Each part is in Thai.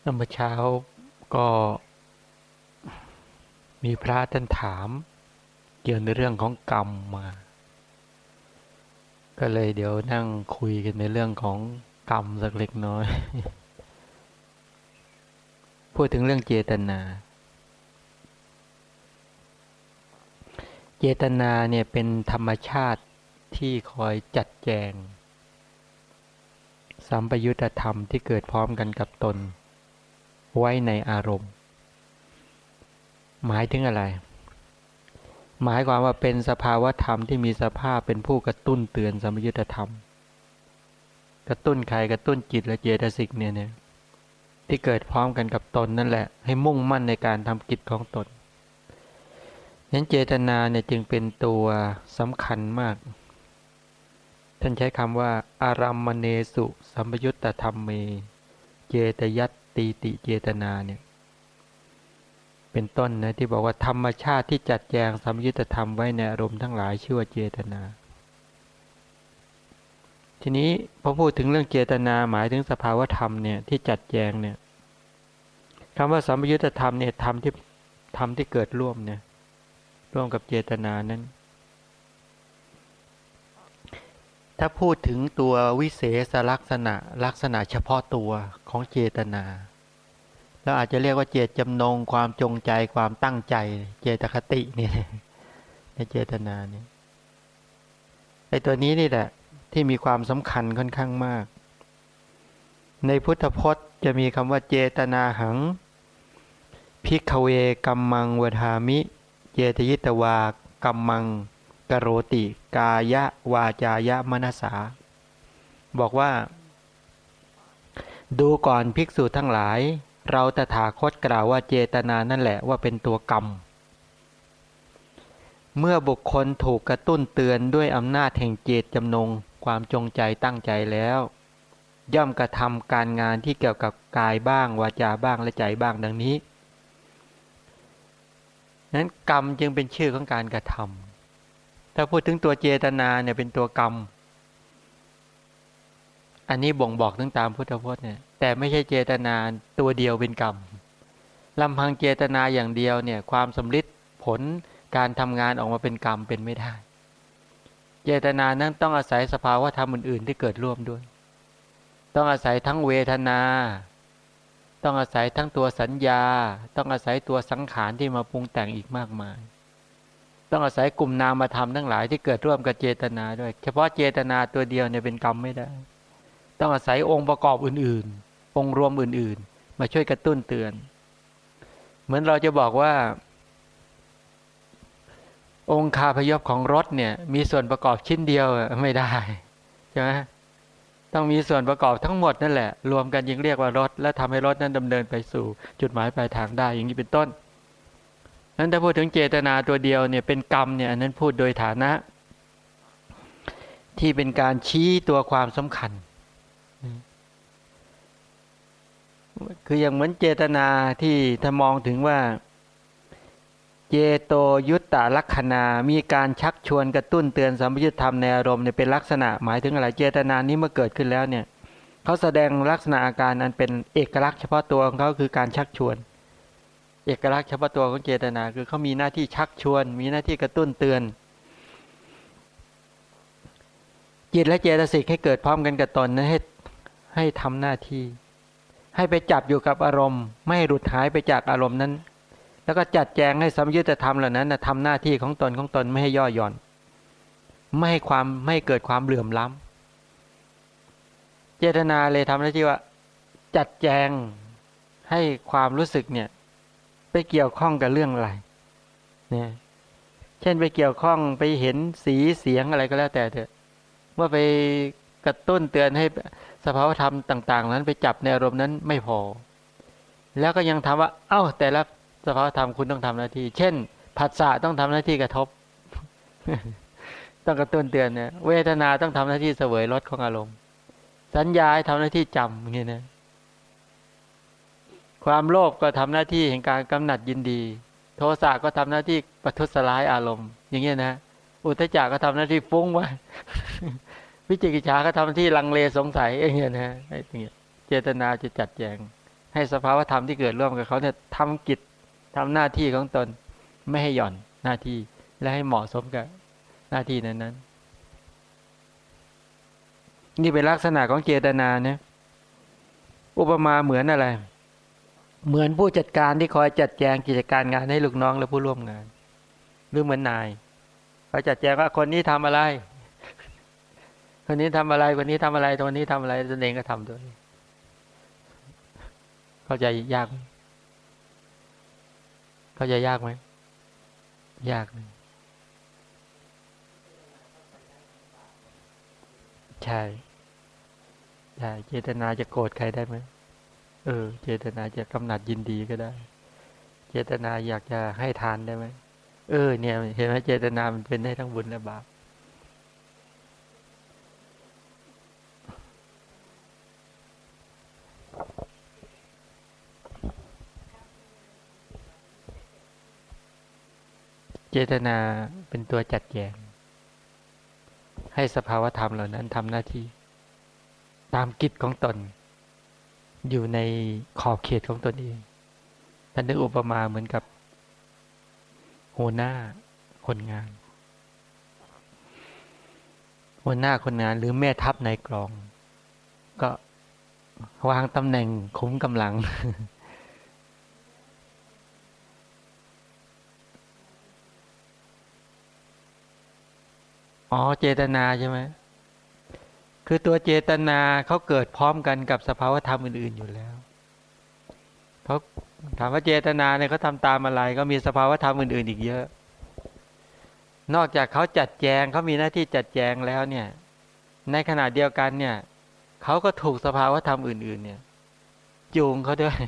เมื่อเช้าก็มีพระท่านถาม เกี่ยวในเรื่องของกรรมมา ก็เลยเดี๋ยวนั่งคุยกันในเรื่องของกรรมสักเล็กน้อย พูดถึงเรื่องเจตนา เจตนาเนี่ยเป็นธรรมชาติที่คอยจัดแจง สัมปยุตธรรมที่เกิดพร้อมกันกับตน ไว้ในอารมณ์ หมายถึงอะไร หมายความว่าเป็นสภาวธรรมที่มีสภาพเป็นผู้กระตุ้นเตือนสัมยุตธรรม กระตุ้นใครกระตุ้นจิตและเจตสิกเนี่ยเนี่ยที่เกิดพร้อมกันกับตนนั่นแหละ ให้มุ่งมั่นในการทำกิจของตนนั้นเจตนาเนี่ยจึงเป็นตัวสำคัญมาก ท่านใช้คำว่า อารัมมเนสุสัมยุตตธรรมเม เจตยัต ตีติเจตนาเนี่ยเป็นต้นนะที่บอกว่าธรรมชาติที่จัดแจงสัมยุตธรรมไว้ในอารมณ์ทั้งหลายชื่อว่าเจตนา ทีนี้พอพูดถึงเรื่องเจตนาหมายถึงสภาวธรรมเนี่ยที่จัดแจงเนี่ยคำว่าสัมยุตธรรมเนี่ยธรรมที่ธรรมที่เกิดร่วมเนี่ยร่วมกับเจตนานั้น ถ้าพูดถึงตัววิเศษลักษณะลักษณะเฉพาะตัวของเจตนา เราอาจจะเรียกว่าเจตจำนงความจงใจความตั้งใจ เจตคติเนี่ยในเจตนาเนี่ยไอตัวนี้นี่แหละ ที่มีความสำคัญค่อนข้างมาก ในพุทธพจน์จะมีคำว่าเจตนาหังพิกเวกัมมังวทามิ เจตยิตวากัมมังกโรติ กายะวาจายะมนสา บอกว่า ดูก่อนภิกษุทั้งหลาย เราตถาคตกล่าวว่าเจตนานั่นแหละว่าเป็นตัวกรรม เมื่อบุคคลถูกกระตุ้นเตือนด้วยอำนาจแห่งเจตจำนงความจงใจตั้งใจแล้ว ย่อมกระทำการงานที่เกี่ยวกับกายบ้าง วาจาบ้างและใจบ้างดังนี้ นั้นกรรมจึงเป็นชื่อของการกระทำถ้าพูดถึงตัวเจตนาเนี่ยเป็นตัวกรรม อันนี้บ่งบอกถึงตามพุทธพจน์เนี่ย แต่ไม่ใช่เจตนาตัวเดียวเป็นกรรมลำพังเจตนาอย่างเดียวเนี่ยความสำลิดผลการทำงานออกมาเป็นกรรมเป็นไม่ได้ เจตนานั้นต้องอาศัยสภาวะธรรมอื่น ๆ ที่เกิดร่วมด้วย ต้องอาศัยทั้งเวทนา ต้องอาศัยทั้งตัวสัญญา ต้องอาศัยตัวสังขารที่มาปรุงแต่งอีกมากมาย ต้องอาศัยกลุ่มนามธรรมทั้งหลายที่เกิดร่วมกับเจตนาด้วย เฉพาะเจตนาตัวเดียวเนี่ยเป็นกรรมไม่ได้ ต้องอาศัยองค์ประกอบอื่น ๆ องค์รวมอื่น ๆ มาช่วยกระตุ้นเตือน เหมือนเราจะบอกว่า องค์คาพยพของรถเนี่ย มีส่วนประกอบชิ้นเดียวไม่ได้ใช่ไหมต้องมีส่วนประกอบทั้งหมดนั่นแหละ รวมกันยิ่งเรียกว่ารถ และทำให้รถนั้นดำเนินไปสู่ จุดหมายปลายทางได้อย่างนี้เป็นต้นนั้นถ้าพูดถึงเจตนาตัวเดียวเนี่ยเป็นกรรมเนี่ยอันนั้นพูดโดยฐานะ ที่เป็นการชี้ตัวความสำคัญ คืออย่างเหมือนเจตนาที่ถ้ามองถึงว่า เจโตยุตตาลักษณา มีการชักชวนกระตุ้นเตือนสัมยุตธรรมในอารมณ์เนี่ยเป็นลักษณะหมายถึงอะไรเจตนานี้เมื่อเกิดขึ้นแล้วเนี่ยเขาแสดงลักษณะอาการอันเป็นเอกลักษณ์เฉพาะตัวของเขาคือการชักชวน เอกลักษณ์เฉพาะตัวของเจตนา คือเขามีหน้าที่ชักชวน มีหน้าที่กระตุ้นเตือน จิตและเจตสิกให้เกิดพร้อมกันกับตนนั้นให้ให้ทำหน้าที่ ให้ไปจับอยู่กับอารมณ์ ไม่หลุดหายไปจากอารมณ์นั้น แล้วก็จัดแจงให้สัมยุตธรรมเหล่านั้นนะทำหน้าที่ของตนของตนไม่ให้ย่อหย่อน ไม่ให้ความไม่เกิดความเหลื่อมล้ำเจตนาเลยทำหน้าที่ว่า จัดแจงให้ความรู้สึกเนี่ยไปเกี่ยวข้องกับเรื่องอะไรเนี่ยเช่นไปเกี่ยวข้องไปเห็นสีเสียงอะไรก็แล้วแต่เถอะว่าไปกระตุ้นเตือนให้ สภาวธรรมต่าง ๆ นั้นไปจับในอารมณ์นั้นไม่พอ แล้วก็ยังทำว่า เอ้า แต่ละสภาวธรรมคุณต้องทำหน้าที่ เช่นผัสสะต้องทำหน้าที่กระทบ ต้องกระตุ้นเตือนเนี่ยเวทนาต้องทำหน้าที่เสวยรสของอารมณ์ สัญญาทำหน้าที่จำอย่างนี้นะความโลภก็ทำหน้าที่แห่งการกำหนัดยินดี โทสะก็ทำหน้าที่ประทุษร้ายอารมณ์ อย่างเงี้ยนะ อุทจักก็ทำหน้าที่ฟุ้งไว้ วิจิกิจฉาก็ทำหน้าที่ลังเลสงสัยอย่างเงี้ยนะไอ้เงี้ยเจตนาจะจัดแจง ให้สภาวธรรมที่เกิดร่วมกับเขาเนี่ยทำกิจทำหน้าที่ของตน ไม่ให้หย่อนหน้าที่และให้เหมาะสมกับหน้าที่นั้นนั้นนี่เป็นลักษณะของเจตนาเนี่ยอุปมาเหมือนอะไร เหมือนผู้จัดการที่คอยจัดแจงกิจการงานให้ลูกน้องและผู้ร่วมงาน หรือเหมือนนายคอยจัดแจงว่าคนนี้ทำอะไร คนนี้ทำอะไรคนนี้ทำอะไรตัวนี้ทำอะไรตนเองก็ทำด้วย เข้าใจยาก เข้าใจยากไหมยากเลยใช่ใช่เจตนาจะโกรธใครได้ไหมเออ เจตนาจะกำหนัดยินดีก็ได้ เจตนาอยากจะให้ทานได้ไหมเออ เนี่ย เห็นไหมเจตนามันเป็นได้ทั้งบุญและบาป เจตนาเป็นตัวจัดแจงให้สภาวธรรมเหล่านั้นทำหน้าที่ ตามกิจของตน อยู่ในขอบเขตของตนเองท่านนึกอุปมาเหมือนกับหัวหน้าคนงาน หัวหน้าคนงานหรือแม่ทัพในกรอง ก็วางตำแหน่งคุ้มกำลัง อ๋อเจตนาใช่ไหมคือตัวเจตนาเขาเกิดพร้อมกันกับสภาวธรรมอื่น ๆอยู่แล้วเขาถามว่าเจตนาเนี่ยเขาทำตามอะไรก็มีสภาวธรรมอื่น ๆ อีกเยอะ นอกจากเขาจัดแจงเขามีหน้าที่จัดแจงแล้วเนี่ย ในขณะเดียวกันเนี่ยเขาก็ถูกสภาวธรรมอื่น ๆ เนี่ย จูงเขาด้วย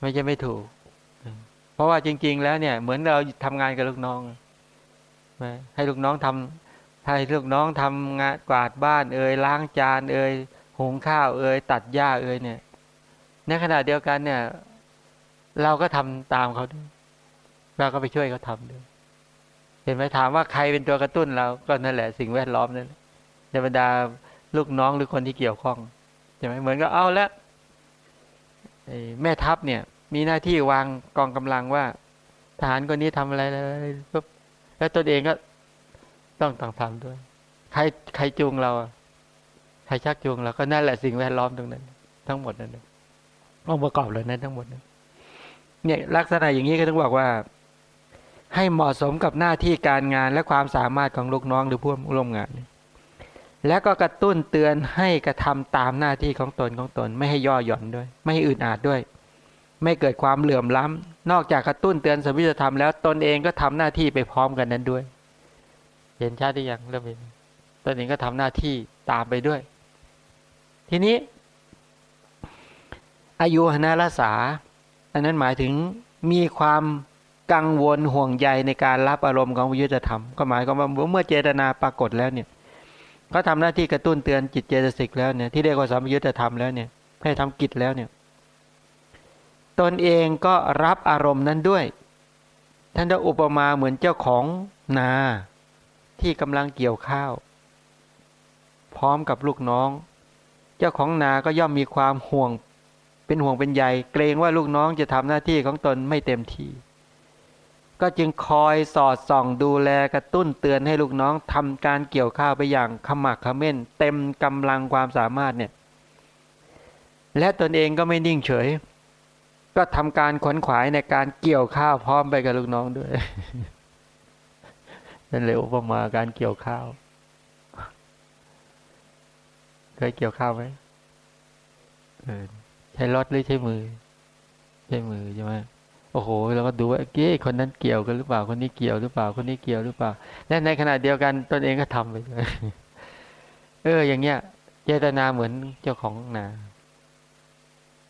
ไม่ใช่ไม่ถูก เพราะว่าจริง ๆ แล้วเนี่ย เหมือนเราทำงานกับลูกน้องให้ลูกน้องทำ ให้ลูกน้องทำงานกวาดบ้านเอ่ยล้างจานเอ่ยหุงข้าวเอ่ยตัดหญ้าเอ่ยเนี่ย ในขณะเดียวกันเนี่ย เราก็ทำตามเขาด้วยเราก็ไปช่วยเขาทำด้วยเห็นไหมถามว่าใครเป็นตัวกระตุ้นเราก็นั่นแหละสิ่งแวดล้อมนั่นในบรรดาลูกน้องหรือคนที่เกี่ยวข้องใช่ไหมเหมือนก็เอาแล้วแม่ทัพเนี่ย มีหน้าที่วางกองกำลังว่า ทหารคนนี้ทำอะไรปุ๊บแล้วตนเองก็ ต้องต้องทำด้วย ใครใครจูงเราใครชักจูงเราก็นั่นแหละสิ่งแวดล้อมตรงนั้น ทั้งหมดนั่นเองค์ประกอบเหลยนั้นทั้งหมดเนี่ยลักษณะอย่างนี้ก็ต้องบอกว่า ให้เหมาะสมกับหน้าที่การงานและความสามารถของลูกน้องหรือผู้ร่วมงาน แล้วก็กระตุ้นเตือนให้กระทำตามหน้าที่ของตนของตน ไม่ให้ย่อหย่อนด้วย ไม่ให้อื่นอาจด้วย ไม่เกิดความเหลื่อมล้ำนอกจากกระตุ้นเตือนสวิธธรรมแล้วตนเองก็ทำหน้าที่ไปพร้อมกันนั้นด้วย เห็นชาติยังเริ่มเห็นตอนเองก็ทำหน้าที่ตามไปด้วย ทีนี้ อายุหนารัษา อันนั้นหมายถึงมีความกังวลห่วงใยในการรับอารมณ์ของวิยุตธรรมก็หมายความว่าเมื่อเจตนาปรากฏแล้วเนี่ยก็ทำหน้าที่กระตุ้นเตือนจิตเจตสิกแล้วเนี่ยที่เรียกว่าสัมยุทธธรรมแล้วเนี่ยให้ทำกิจแล้วเนี่ยตนเองก็รับอารมณ์นั้นด้วย ท่านจะอุปมาเหมือนเจ้าของนา ที่กำลังเกี่ยวข้าว พร้อมกับลูกน้อง เจ้าของนาก็ย่อมมีความห่วง เป็นห่วงเป็นใยเกรงว่าลูกน้องจะทำหน้าที่ของตนไม่เต็มที่ ก็จึงคอยสอดส่องดูแลกระตุ้นเตือนให้ลูกน้องทำการเกี่ยวข้าวไปอย่างขมักขม้น เต็มกำลังความสามารถเนี่ย และตนเองก็ไม่นิ่งเฉย ก็ทำการขวนขวายในการเกี่ยวข้าวพร้อมไปกับลูกน้องด้วย นั่นเลยอุปมาการเกี่ยวข้าว เคยเกี่ยวข้าวไหมใช้รถหรือใช้มือ ใช้มือใช่ไหมโอ้โหเราก็ดูว่าเก้คนนั้นเกี่ยวกันหรือเปล่า คนนี้เกี่ยวหรือเปล่า คนนี้เกี่ยวหรือเปล่าและในขณะเดียวกันตนเองก็ทำไปเลยเออ อย่างเงี้ย เจตนาเหมือนเจ้าของนา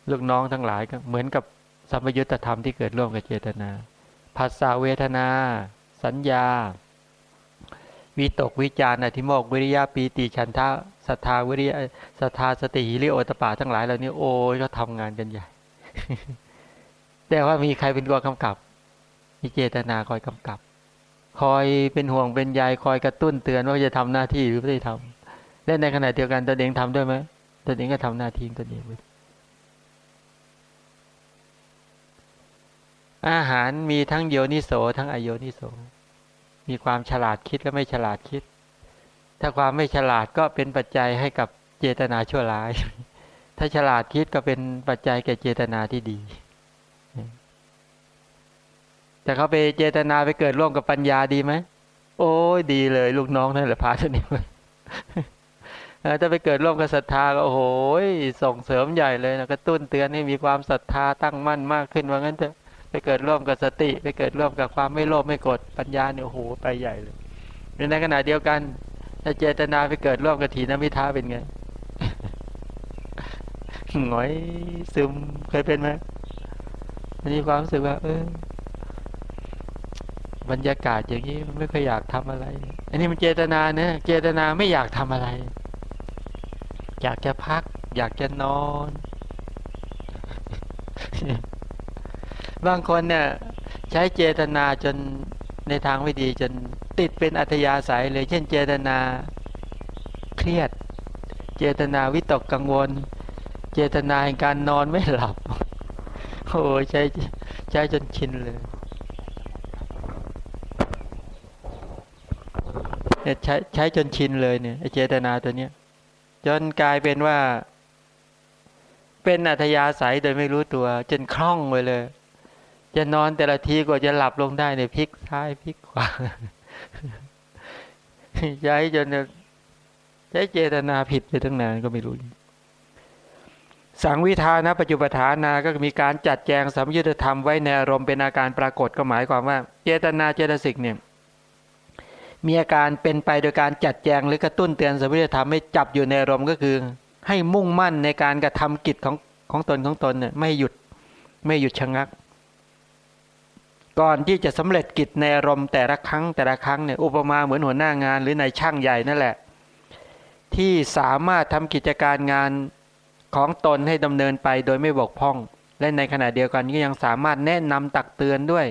ลูกน้องทั้งหลายก็เหมือนกับสัมยุญธธรรมที่เกิดร่วมกับเจตนาภาษาเวทนา สัญญา วิตกวิจารอธิโมกวิริยะปีติฉันทะศรัทธาวิริยะศรัทธาสติหิริโอตปาทั้งหลายเหล่านี้โอ้ยก็ทำงานกันใหญ่ แต่ว่ามีใครเป็นตัวกำกับ มีเจตนาคอยกำกับ คอยเป็นห่วงเป็นใยคอยกระตุ้นเตือนว่าจะทำหน้าที่หรือไม่ได้ทำและในขณะเดียวกันตนเองทำด้วยไหมตนเองก็ทำหน้าที่ตนเองไปอาหารมีทั้งโยนิโสทั้งอโยนิโส มีความฉลาดคิดและไม่ฉลาดคิด ถ้าความไม่ฉลาดก็เป็นปัจจัยให้กับเจตนาชั่วร้าย ถ้าฉลาดคิดก็เป็นปัจจัยแก่เจตนาที่ดี แต่เขาไปเจตนาไปเกิดร่วมกับปัญญาดีไหม โอ้ยดีเลยลูกน้องนั่นแหละพาท่านนี้ถ้าไปเกิดร่วมกับศรัทธาก็โอ้โหส่งเสริมใหญ่เลยนะกระตุ้นเตือนให้มีความศรัทธาตั้งมั่นมากขึ้นว่างั้นเถอะ เกิดร่วมกับสติ ไปเกิดร่วมกับความไม่โลภไม่โกรธปัญญาเนี่ยโอ้โหไปใหญ่เลยในขณะเดียวกันถ้าเจตนาไปเกิดร่วมกับถีนมิทาเป็นไงหงอยซึมเคยเป็นไหมมีความรู้สึกว่า เออบรรยากาศอย่างนี้ไม่เคยอยากทำอะไร อันนี้มันเจตนาเนะเจตนาไม่อยากทำอะไร อยากจะพัก อยากจะนอน บางคนเนี่ยใช้เจตนาจนในทางไม่ดีจนติดเป็นอัธยาศัยเลย เช่น เจตนาเครียด เจตนาวิตกกังวล เจตนาในการนอนไม่หลับโอ้ใช้ใช้จนชินเลยใช้ใช้จนชินเลยเนี่ยเจตนาตัวเนี้ยจนกลายเป็นว่า เป็นอัธยาศัยโดยไม่รู้ตัว จนคล่องไปเลย จะนอนแต่ละทีกว่าจะหลับลงได้เนี่ยพลิกซ้ายพลิกขวาใช้จนใช้เจตนาผิดไปตั้งนานก็ไม่รู้ สังวิธานะปัจจุปฐานาก็มีการจัดแจงสัมยุทธธรรมไว้ในอารมณ์เป็นอาการปรากฏก็หมายความว่า เจตนาเจตสิกเนี่ยมีอาการเป็นไปโดยการจัดแจงหรือกระตุ้นเตือนสมิธธรรมให้จับอยู่ในอารมณ์ก็คือ ให้มุ่งมั่นในการกระทำกิจของของตนของตนเนี่ยไม่หยุดไม่หยุดชะงัก ก่อนที่จะสำเร็จกิจในอารมณ์แต่ละครั้งแต่ละครั้งเนี่ยอุปมาเหมือนหัวหน้างานหรือนายช่างใหญ่นั่นแหละ ที่สามารถทำกิจการงานของตนให้ดำเนินไปโดยไม่บกพร่อง และในขณะเดียวกันก็ยังสามารถแนะนำตักเตือนด้วย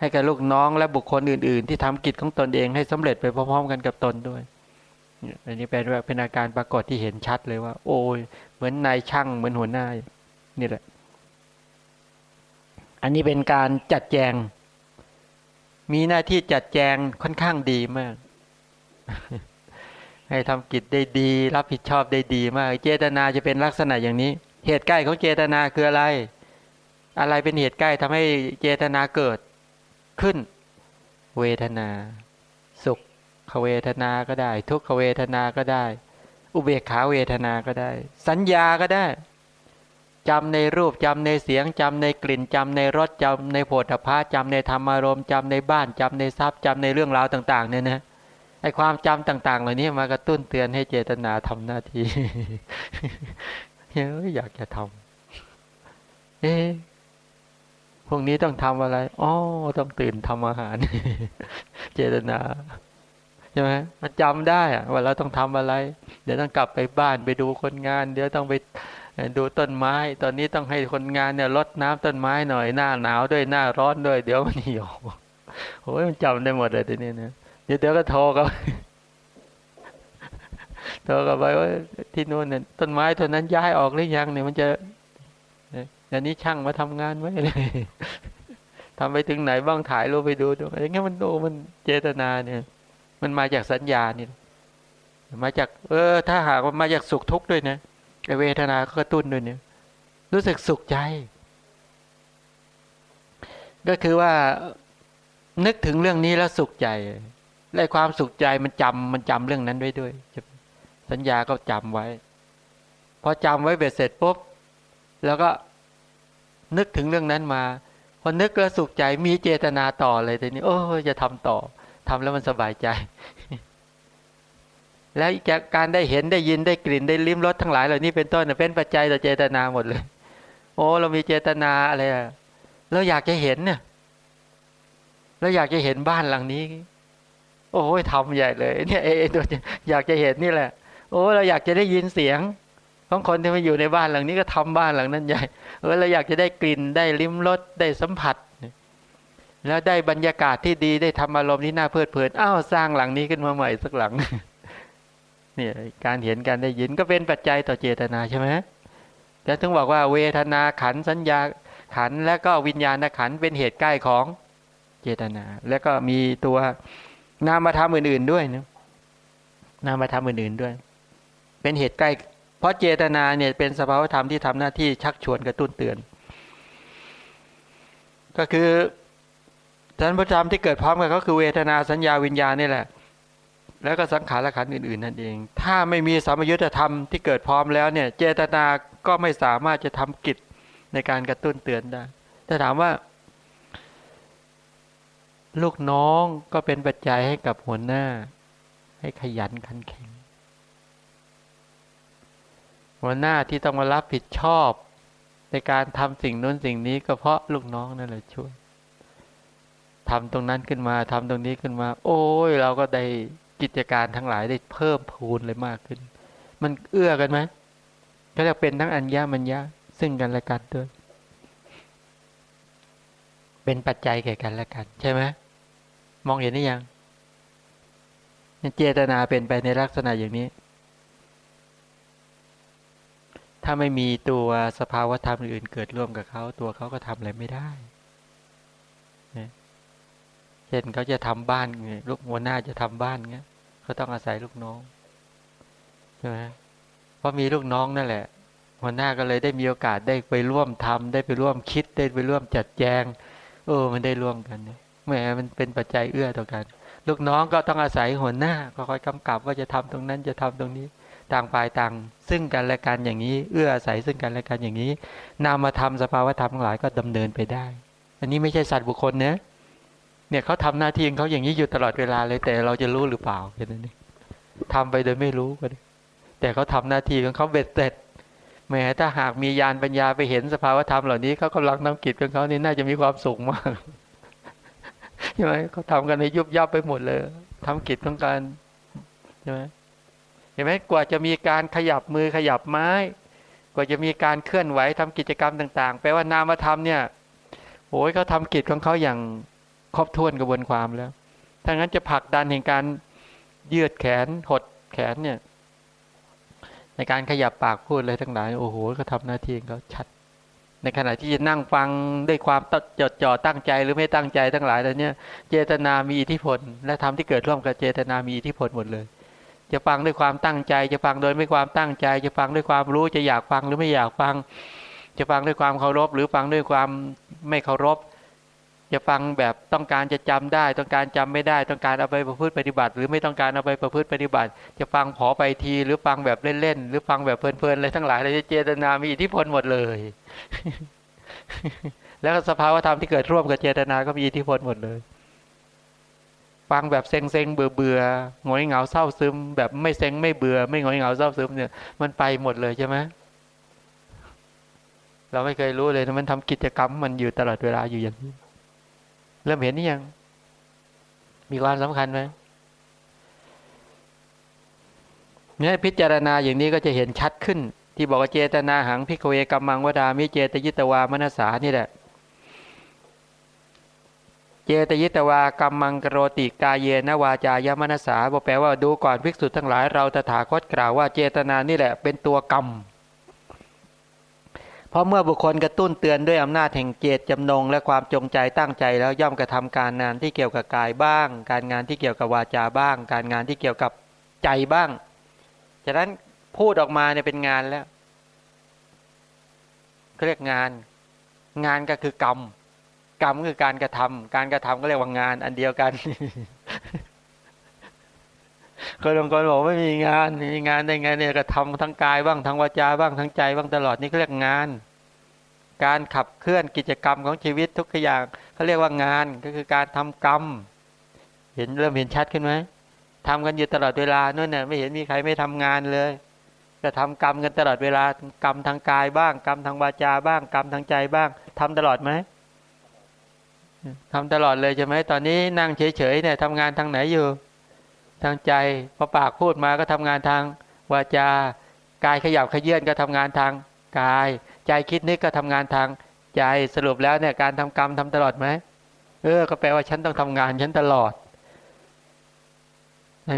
ให้กับลูกน้องและบุคคลอื่น ๆ ที่ทำกิจของตนเองให้สำเร็จไปพร้อมๆ กันกับตนด้วยอันนี้เป็นเป็นอาการปรากฏที่เห็นชัดเลยว่า โอ้ยเหมือนนายช่างเหมือนหัวหน้านี่แหละ อันนี้เป็นการจัดแจง มีหน้าที่จัดแจงค่อนข้างดีมาก ให้ทำกิจได้ดี รับผิดชอบได้ดีมาก เจตนาจะเป็นลักษณะอย่างนี้ เหตุใกล้ของเจตนาคืออะไร อะไรเป็นเหตุใกล้ทำให้เจตนาเกิดขึ้น เวทนา สุขเวทนาก็ได้ ทุกขเวทนาก็ได้ อุเบกขาเวทนาก็ได้ สัญญาก็ได้ จำในรูปจำในเสียงจำในกลิ่นจำในรสจำในโผฏฐาจำในธรรมารมณ์จำในบ้านจำในทรัพย์จำในเรื่องราวต่าง ๆ เนี่ยนะไอความจำต่าง ๆ เหล่านี้มากระตุ้นเตือนให้เจตนาทำหน้าที่เฮ้ยอยากจะทำเอ๊พรุ่งนี้ต้องทำอะไรอ๋อต้องตื่นทำอาหาร เจตนาใช่ไหมมันจำได้อะว่าเราต้องทำอะไร เดี๋ยวต้องกลับไปบ้านไปดูคนงาน เดี๋ยวต้องไป ดูต้นไม้ ตอนนี้ต้องให้คนงานเนี่ยลดน้ำต้นไม้หน่อยหน้าหนาวด้วยหน้าร้อนด้วย เดี๋ยวมันเหี่ยวโอ้ยมันจำได้หมดเลยทีนี้นะเดี๋ยวเดี๋ยวก็โทรกับโทรกับไปว่าที่นู่นเนี่ยต้นไม้ต้นนั้นย้ายออกหรือยังเนี่ยมันจะดี๋ยวนี้ช่างมาทำงานไว้เลยทำไปถึงไหนบ้างถ่ายรูปไปดูดูอย่างเงี้ยมันโอ้มันเจตนาเนี่ย มันมาจากสัญญานี่มาจาก เออ ถ้าหากมันมาจากสุขทุกข์ด้วยนะ เวทนาก็กระตุ้นด้วยเนี่ยรู้สึกสุขใจ ก็คือว่านึกถึงเรื่องนี้แล้วสุขใจและความสุขใจมันจำมันจำเรื่องนั้นไว้ด้วย สัญญาก็จำไว้ พอจำไว้เบ็ดเสร็จปุ๊บแล้วก็นึกถึงเรื่องนั้นมา พอนึกแล้วสุขใจมีเจตนาต่อเลยทีนี้ โอ้จะทำต่อทำแล้วมันสบายใจ แล้วจากการได้เห็นได้ยินได้กลิ่นได้ลิ้มรสทั้งหลายเหล่านี้เป็นต้นเป็นปัจจัยต่อเจตนาหมดเลย โอ้เรามีเจตนาอะไรเราอยากจะเห็นเนี่ยเราอยากจะเห็นบ้านหลังนี้ โอ้ยทำใหญ่เลย เนี่ยเอตัวอยากจะเห็นนี่แหละ โอ้เราอยากจะได้ยินเสียงของคนที่มาอยู่ในบ้านหลังนี้ก็ทำบ้านหลังนั้นใหญ่เออเราอยากจะได้กลิ่นได้ลิ้มรสได้สัมผัสแล้วได้บรรยากาศที่ดีได้ทำอารมณ์ที่น่าเพลิดเพลินอ้าวสร้างหลังนี้ขึ้นมาใหม่สักหลัง เนี่ยการเห็นการได้ยินก็เป็นปัจจัยต่อเจตนาใช่ไหมแต่ถึงบอกว่าเวทนาขันสัญญาขันและก็วิญญาณขันเป็นเหตุใกล้ของเจตนา แล้วก็มีตัวนามธรรมอื่น ๆด้วยนะนามธรรมอื่น ๆด้วย เป็นเหตุใกล้ เพราะเจตนาเนี่ยเป็นสภาวธรรมที่ทำหน้าที่ชักชวนกระตุ้นเตือน ก็คือสันพธรรมที่เกิดพร้อมกันก็คือเวทนาสัญญาวิญญาณนี่แหละ แล้วก็สังขารขันอื่นๆนั่นเอง ถ้าไม่มีสามยุทธธรรมที่เกิดพร้อมแล้วเนี่ย เจตนาก็ไม่สามารถจะทำกิจในการกระตุ้นเตือนได้ถ้าถามว่า ลูกน้องก็เป็นปัจจัยให้กับหัวหน้า ให้ขยันขันแข็ง หัวหน้าที่ต้องมารับผิดชอบ ในการทำสิ่งนู้นสิ่งนี้ก็เพราะลูกน้องนั่นแหละช่วยทำตรงนั้นขึ้นมาทำตรงนี้ขึ้นมา โอ้ยเราก็ได้ กิจการทั้งหลายได้เพิ่มพูนเลยมากขึ้น มันเอื้อกันไหมก็จะเป็นทั้งอัญญามัญญาซึ่งกันและกันด้วย เป็นปัจจัยแก่กันและกัน ใช่ไหมมองเห็นหรือยังเจตนาเป็นไปในลักษณะอย่างนี้ ถ้าไม่มีตัวสภาวธรรมอื่นเกิดร่วมกับเขา ตัวเขาก็ทำอะไรไม่ได้เช่นเขาจะทำบ้านลูกหัวหน้าจะทำบ้านเงี้ย เขาต้องอาศัยลูกน้องใช่ไหมเพราะมีลูกน้องนั่นแหละหัวหน้าก็เลยได้มีโอกาสได้ไปร่วมทำได้ไปร่วมคิดได้ไปร่วมจัดแจงเออมันได้ร่วมกันเนี่ยแหมมันเป็นปัจจัยเอื้อต่อกัน ลูกน้องก็ต้องอาศัยหัวหน้าก็คอยกำกับว่าจะทำตรงนั้นจะทำตรงนี้ต่างฝ่ายต่าง ซึ่งกันและกันอย่างนี้ เอื้ออาศัยซึ่งกันและกันอย่างนี้นำมาทำสภาวธรรมทั้งหลายก็ดำเนินไปได้ อันนี้ไม่ใช่สัตว์บุคคลเนะ เนี่ยเขาทำหน้าที่ของเขาอย่างนี้อยู่ตลอดเวลาเลย แต่เราจะรู้หรือเปล่าแค่นั้นเองทำไปโดยไม่รู้ก็ได้แต่เขาทำหน้าที่ของเขาเบ็ดเสร็จแม้ถ้าหากมียานปัญญาไปเห็นสภาวธรรมเหล่านี้เขากำลังนำกิจของเขานี่น่าจะมีความสุขมากใช่ไหมเขาทำกันในยุบยับไปหมดเลยทำกิจของการใช่ไหมเห็นไหมกว่าจะมีการขยับมือขยับไม้ กว่าจะมีการเคลื่อนไหวทำกิจกรรมต่าง ๆ แปลว่านามธรรมเนี่ยโอ้ยเขาทากิจของเขาอย่าง ครบถ้วนกระบวนความแล้วถ้างั้นจะผลักดันแห่งการยืดแขนหดแขนเนี่ย ในการขยับปากพูดอะไรทั้งหลายโอ้โหเขาทำหน้าที่เขาชัด ในขณะที่จะนั่งฟังด้วยความจดจ่อตั้งใจหรือไม่ตั้งใจทั้งหลายแล้วเนี่ยเจตนามีอิทธิพล และทำที่เกิดร่วมกับเจตนามีอิทธิพลหมดเลย จะฟังด้วยความตั้งใจ จะฟังโดยไม่ความตั้งใจ จะฟังด้วยความรู้จะอยากฟังหรือไม่อยากฟัง จะฟังด้วยความเคารพ หรือฟังด้วยความไม่เคารพ จะฟังแบบต้องการจะจำได้ ต้องการจำไม่ได้ ต้องการเอาไปประพฤติปฏิบัติ หรือไม่ต้องการเอาไปประพฤติปฏิบัติ จะฟังผอไปทีหรือฟังแบบเล่นๆหรือฟังแบบเพลินๆอะไรทั้งหลายเลยเจตนา มีอิทธิพลหมดเลย แล้วสภาวธรรมที่เกิดร่วมกับเจตนาก็มีอิทธิพลหมดเลย ฟังแบบเซ็งเซ็งเบื่อเบื่อหงอยเหงาเศร้าซึม แบบไม่เซ็งไม่เบื่อ ไม่หงอยเหงาเศร้าซึมเนี่ย มันไปหมดเลยใช่ไหมเราไม่เคยรู้เลยมันทำกิจกรรมมันอยู่ตลอดเวลาอยู่อย่างนี้ เริ่มเห็นนี่ยัง มีความสำคัญไหมเนี่ยพิจารณาอย่างนี้ก็จะเห็นชัดขึ้น ที่บอกว่าเจตนาหังพิกเวกัมมังวดามิเจตยิตวามนสานี่แหละ เจตยิตวากัมมังกโรติกาเยนวาจายมนสาบอกแปลว่าดูก่อนภิกษุทั้งหลายเราตถาคตกล่าวว่าเจตนานี่แหละ เป็นตัวกรรม เพราะเมื่อบุคคลกระตุ้นเตือนด้วยอำนาจแห่งเจตจำนง และความจงใจตั้งใจแล้วย่อมกระทำการงานที่เกี่ยวกับกายบ้าง การงานที่เกี่ยวกับวาจาบ้าง การงานที่เกี่ยวกับใจบ้าง ฉะนั้นพูดออกมาเนี่ยเป็นงานแล้วเรียกงาน งานก็คือกรรม กรรมคือการกระทำการกระทำก็เรียกว่างานอันเดียวกัน คนบางคนบอกไม่มีงานมีงานได้ไงเนี่ยก็ทำทั้งกายบ้างทั้งวาจาบ้างทั้งใจบ้างตลอดนี่เขาเรียกงาน การขับเคลื่อนกิจกรรมของชีวิตทุกอย่างเขาเรียกว่างานก็คือการทำกรรม เห็นเริ่มเห็นชัดขึ้นไหมทำกันอยู่ตลอดเวลานั่นเนี่ยไม่เห็นมีใครไม่ทำงานเลยก็ทำกรรมกันตลอดเวลากรรมทางกายบ้าง กรรมทางวาจาบ้าง กรรมทางใจบ้างทำตลอดไหมทำตลอดเลยใช่ไหมตอนนี้นั่งเฉยๆเนี่ยทำงานทางไหนอยู่ ทางใจพอปากพูดมาก็ทำงานทางวาจากายขยับขยื่นก็ทำงานทางกาย ใจคิดนึกก็ทำงานทางใจสรุปแล้วเนี่ยการทำกรรมทำตลอดไหมเออ ก็แปลว่าฉันต้องทำงานฉันตลอด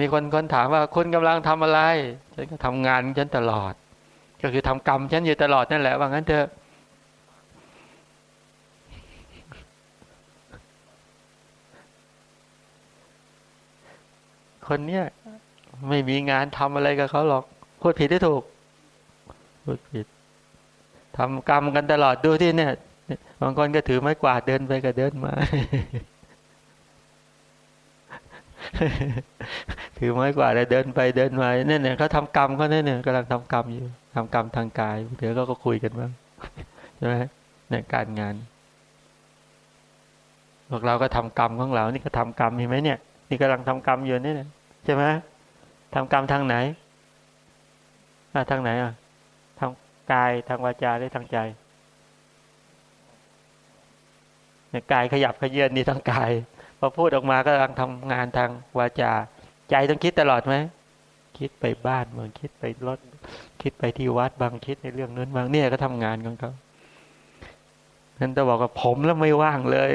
มีคนคนถามว่าคุณกำลังทำอะไรฉันก็ทำงานฉันตลอด ก็คือทำกรรมฉันอยู่ตลอดนั่นแหละว่างั้นเถอะ คนเนี้ยไม่มีงานทำอะไรกับเขาหรอกพูดผิดได้ถูกพูดผิดทำกรรมกันตลอดดูที่เนี่ยบางคนก็ถือไม้กวาดเดินไปก็เดินมา ถือไม้กวาดแล้วเดินไปเดินมาเนี่ยเนี่ยเขาทำกรรมเขาเนี่ยเนี่ยกำลังทำกรรมอยู่ทำกรรมทางกายเดี๋ยวก็ก็คุยกันบ้างใช่ไหมในการงานพวกเราก็ทำกรรมของเรา นี่ก็ทำกรรมเห็นไหมเนี่ย นี่กำลังทำกรรมอยู่นี่เนี่ยใช่ไหมทำกรรมทางไหนอะทางไหนอะทางกายทางวาจาหรือทางใจเนี่ยกายขยับขยื่นนี่ทางกายพอพูดออกมาก็กำลังทำงานทางวาจา ใจต้องคิดตลอดไหมคิดไปบ้านบางคิดไปรถ คิดไปที่วัดบางคิดในเรื่องนั้นบางเนี่ยก็ทำงานของเขานั้นจะบอกว่าผมแล้วไม่ว่างเลย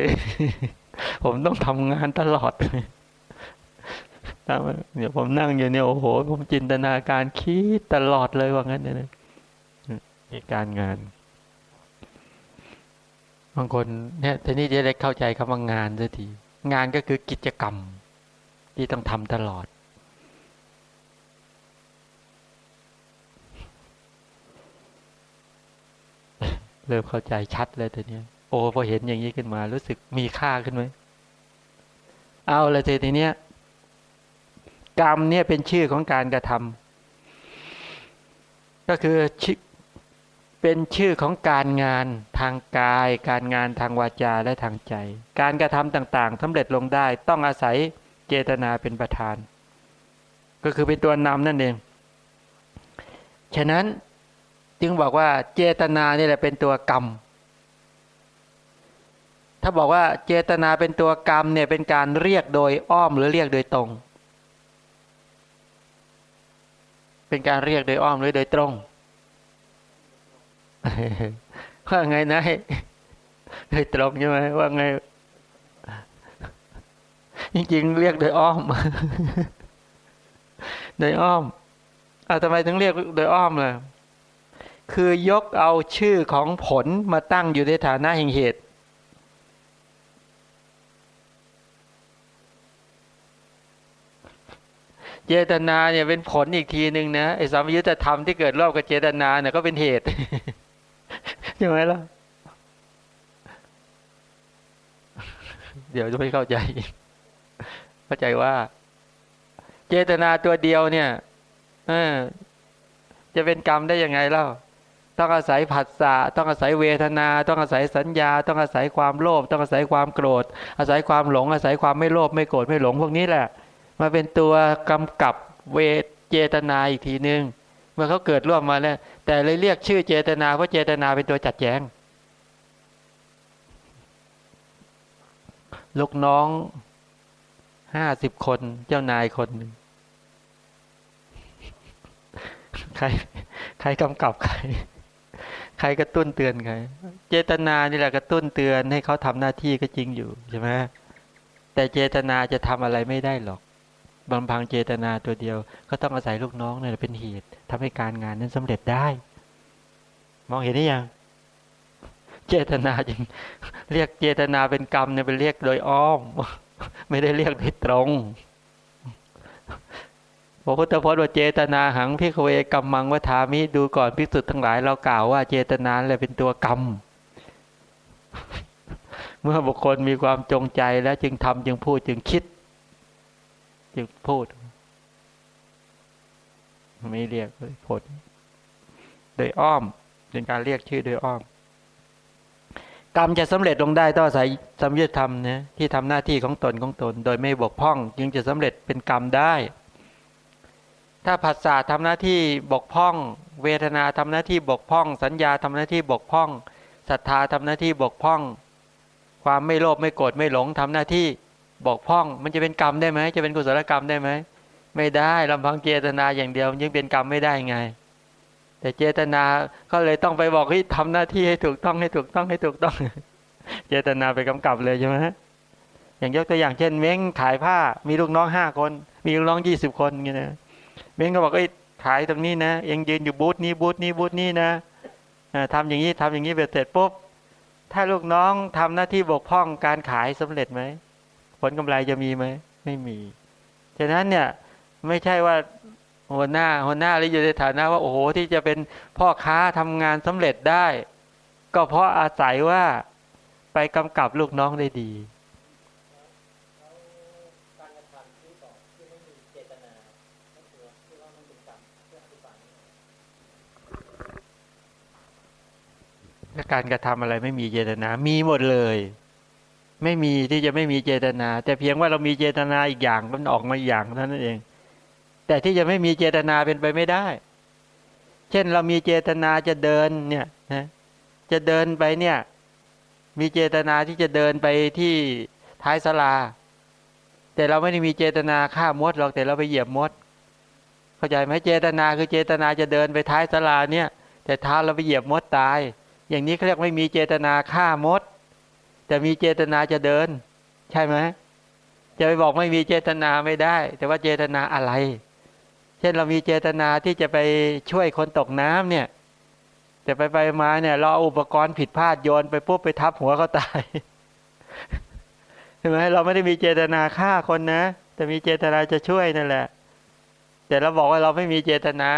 ผมต้องทำงานตลอด เดี๋ยวผมนั่งอยู่เนี่ยโอ้โห ผมจินตนาการคิดตลอดเลยว่างั้นเนี่ยนี่การงาน บางคนเนี่ยทีนี้จะได้เข้าใจคำว่างานสักทีงานก็คือกิจกรรม ที่ต้องทำตลอด เริ่มเข้าใจชัดเลยทีนี้โอ้พอเห็นอย่างนี้ขึ้นมา รู้สึกมีค่าขึ้นไหมเอาเลยทีนี้ กรรมเนี่ยเป็นชื่อของการกระทำก็คือเป็นชื่อของการงานทางกาย การงานทางวาจาและทางใจ การกระทำต่างๆสำเร็จลงได้ต้องอาศัยเจตนาเป็นประธาน ก็คือเป็นตัวนำนั่นเอง ฉะนั้นจึงบอกว่าเจตนานี่แหละเป็นตัวกรรม ถ้าบอกว่าเจตนาเป็นตัวกรรมเนี่ยเป็นการเรียกโดยอ้อมหรือเรียกโดยตรง เป็นการเรียกโดยอ้อมหรือโดยตรงว่าไงนะโดยตรงใช่ไหมว่าไง จริงๆเรียกโดยอ้อม โดยอ้อมอาทำไมถึงเรียกโดยอ้อมล่ะคือยกเอาชื่อของผลมาตั้งอยู่ในฐานะแห่งเหตุ เจตนาเนี่ยเป็นผลอีกทีหนึ่งนะไอ้สามยุทธธรรมที่เกิดรอบกับเจตนาเนี่ยก็เป็นเหตุใช่ไหมล่ะเดี๋ยวจะไม่เข้าใจ เข้าใจว่า เจตนาตัวเดียวเนี่ยจะเป็นกรรมได้ยังไงเล่าต้องอาศัยผัสสะต้องอาศัยเวทนา ต้องอาศัยสัญญา ต้องอาศัยความโลภต้องอาศัยความโกรธ อาศัยความหลง อาศัยความไม่โลภไม่โกรธไม่หลงพวกนี้แหละ มาเป็นตัวกำกับเวทเจตนาอีกทีนึงเมื่อเขาเกิดร่วมมาแล้ว แต่เลยเรียกชื่อเจตนาเพราะเจตนาเป็นตัวจัดแจงลูกน้องห้าสิบคนเจ้านายคนหนึ่งใคร ใครกำกับใคร ใครกระตุ้นเตือนใคร เจตนานี่แหละกระตุ้นเตือนให้เขาทำหน้าที่ก็จริงอยู่ใช่ไหมแต่เจตนาจะทำอะไรไม่ได้หรอก บำพังเจตนาตัวเดียว ก็ต้องอาศัยลูกน้องเนี่แหละเป็นเหตุทำให้การงานนั้นสำเร็จได้ มองเห็นได้ยัง เจตนาจริง เรียกเจตนาเป็นกรรมเนี่ยเป็นเรียกโดยอ้อม ไม่ได้เรียกโดยตรงพระพุทธพจน์ว่าเจตนาหังพิกเวกรรมมังวัฏามิดูก่อนพิสุทธ์ทั้งหลายเรากล่าวว่าเจตนาแหละเป็นตัวกรรม เมื่อบุคคลมีความจงใจแล้วจึงทำจึงพูดจึงคิด จึงพูด ไม่เรียกผล โดยอ้อมเป็นการเรียกชื่อโดยอ้อม กรรมจะสำเร็จลงได้ต้องอาศัยสัมยุทธธรรมนะที่ทำหน้าที่ของตนของตน โดยไม่บกพร่อง จึงจะสำเร็จเป็นกรรมได้ ถ้าผัสสะทำหน้าที่บกพร่อง เวทนาทำหน้าที่บกพร่อง สัญญาทำหน้าที่บกพร่องศรัทธาทำหน้าที่บกพร่อง ความไม่โลภไม่โกรธไม่หลงทำหน้าที่ บกพร่อง มันจะเป็นกรรมได้ไหมจะเป็นกุศลกรรมได้ไหมไม่ได้ลำพังเจตนาอย่างเดียวยังเป็นกรรมไม่ได้ไง แต่เจตนาก็เลยต้องไปบอกให้ทำหน้าที่ให้ถูกต้องให้ถูกต้องให้ถูกต้อง เจตนาไปกำกับเลยใช่ไหมอย่างยกตัวอย่างเช่น เม้งขายผ้ามีลูกน้องห้าคน มีลูกน้องยี่สิบคนอย่างเงี้ยเม้งก็บอกไอ้ขายตรงนี้นะเองยืนอยู่บูธนี้บูธนี้บูธนี้นะทำอย่างนี้ทำอย่างนี้เสร็จปุ๊บถ้าลูกน้องทำหน้าที่บกพร่องการขายสำเร็จไหม ผลกำไรจะมีไหมไม่มีฉะนั้นเนี่ยไม่ใช่ว่าหัวหน้าหัวหน้าหรืออยู่ในฐานะว่าโอ้โหที่จะเป็นพ่อค้าทำงานสำเร็จได้ ก็เพราะอาศัยว่าไปกำกับลูกน้องได้ดีการกระทำอกที่ไม่มีเจตนาก็คือที่ว่ามันเป็นกรรมเพื่ออธิบายนี่และการกระทำอะไรไม่มีเจตนา มีหมดเลย ไม่มีที่จะไม่มีเจตนา แต่เพียงว่าเรามีเจตนาอีกอย่างมันออกมาอีกอย่างเท่านั้นเอง แต่ที่จะไม่มีเจตนาเป็นไปไม่ได้ เช่นเรามีเจตนาจะเดินเนี่ยนะจะเดินไปเนี่ย มีเจตนาที่จะเดินไปที่ท้ายสลา แต่เราไม่ได้มีเจตนาฆ่ามดหรอกแต่เราไปเหยียบมด เข้าใจไหมเจตนาคือเจตนาจะเดินไปท้ายสลาเนี่ย แต่เท้าเราไปเหยียบมดตาย อย่างนี้เขาเรียกไม่มีเจตนาฆ่ามด แต่มีเจตนาจะเดิน ใช่ไหมจะไปบอกไม่มีเจตนาไม่ได้ แต่ว่าเจตนาอะไร เช่นเรามีเจตนาที่จะไปช่วยคนตกน้ำเนี่ย แต่ไปไปมาเนี่ย เรอาอุปกรณ์ผิดพลาดโยนไปปุ๊บไปทับหัวเขาตายใช่ไหมเราไม่ได้มีเจตนาฆ่าคนนะ แต่มีเจตนาจะช่วยนั่นแหละ แต่เราบอกว่าเราไม่มีเจตนา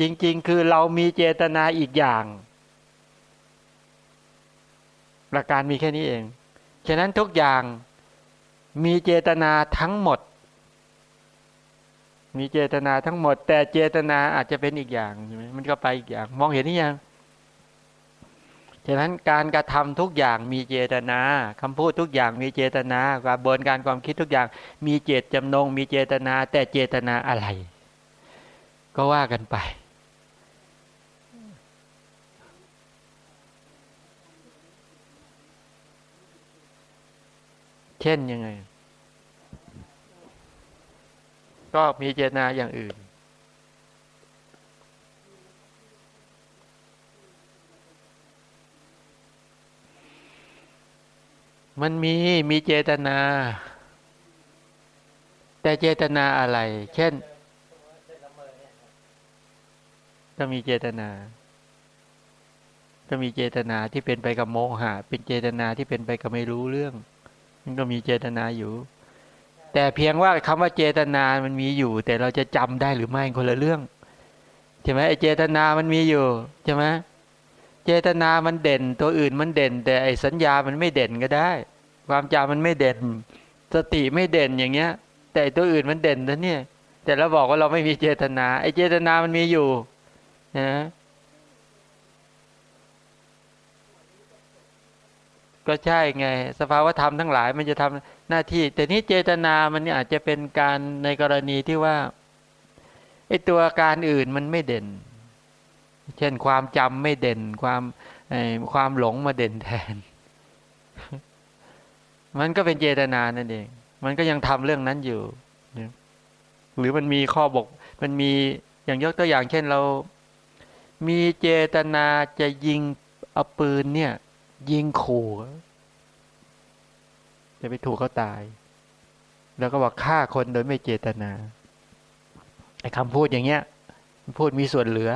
จริง ๆ คือเรามีเจตนาอีกอย่าง หลักการมีแค่นี้เอง ฉะนั้นทุกอย่างมีเจตนาทั้งหมด มีเจตนาทั้งหมด แต่เจตนาอาจจะเป็นอีกอย่างใช่ไหมมันก็ไปอีกอย่าง มองเห็นนี่ยังฉะนั้นการกระทำทุกอย่างมีเจตนาคำพูดทุกอย่างมีเจตนากระบวนการความคิดทุกอย่าง มีเจตจำนง มีเจตนา แต่เจตนาอะไร ก็ว่ากันไป เช่นยังไง ก็มีเจตนาอย่างอื่น มันมีมีเจตนา แต่เจตนาอะไร เช่นเช่นละเมอเนี่ยครับก็มีเจตนาก็มีเจตนาที่เป็นไปกับโมหะ เป็นเจตนาที่เป็นไปกับไม่รู้เรื่อง มันก็มีเจตนาอยู่ แต่เพียงว่าคำว่าเจตนามันมีอยู่ แต่เราจะจำได้หรือไม่คนละเรื่องใช่ไหมไอเจตนามันมีอยู่ใช่ไหมเจตนามันเด่น ตัวอื่นมันเด่น แต่ไอสัญญามันไม่เด่นก็ได้ ความจำมันไม่เด่น สติไม่เด่นอย่างเงี้ย แต่ตัวอื่นมันเด่นนะเนี่ย แต่เราบอกว่าเราไม่มีเจตนาไอเจตนามันมีอยู่นะ ก็ใช่ไง สภาวธรรมทั้งหลายมันจะทำหน้าที่ แต่นี้เจตนามันอาจจะเป็นการในกรณีที่ว่าไอตัวการอื่นมันไม่เด่น เช่นความจำไม่เด่น ความความหลงมาเด่นแทน มันก็เป็นเจตนานั่นเอง มันก็ยังทำเรื่องนั้นอยู่ หรือมันมีข้อบก มันมีอย่างยกตัวอย่าง เช่นเรา มีเจตนาจะยิงเอาปืนเนี่ย ยิงขู่จะไปถูกเขาตาย แล้วก็บอกฆ่าคนโดยไม่เจตนาไอ้คำพูดอย่างเงี้ย พูดมีส่วนเหลือ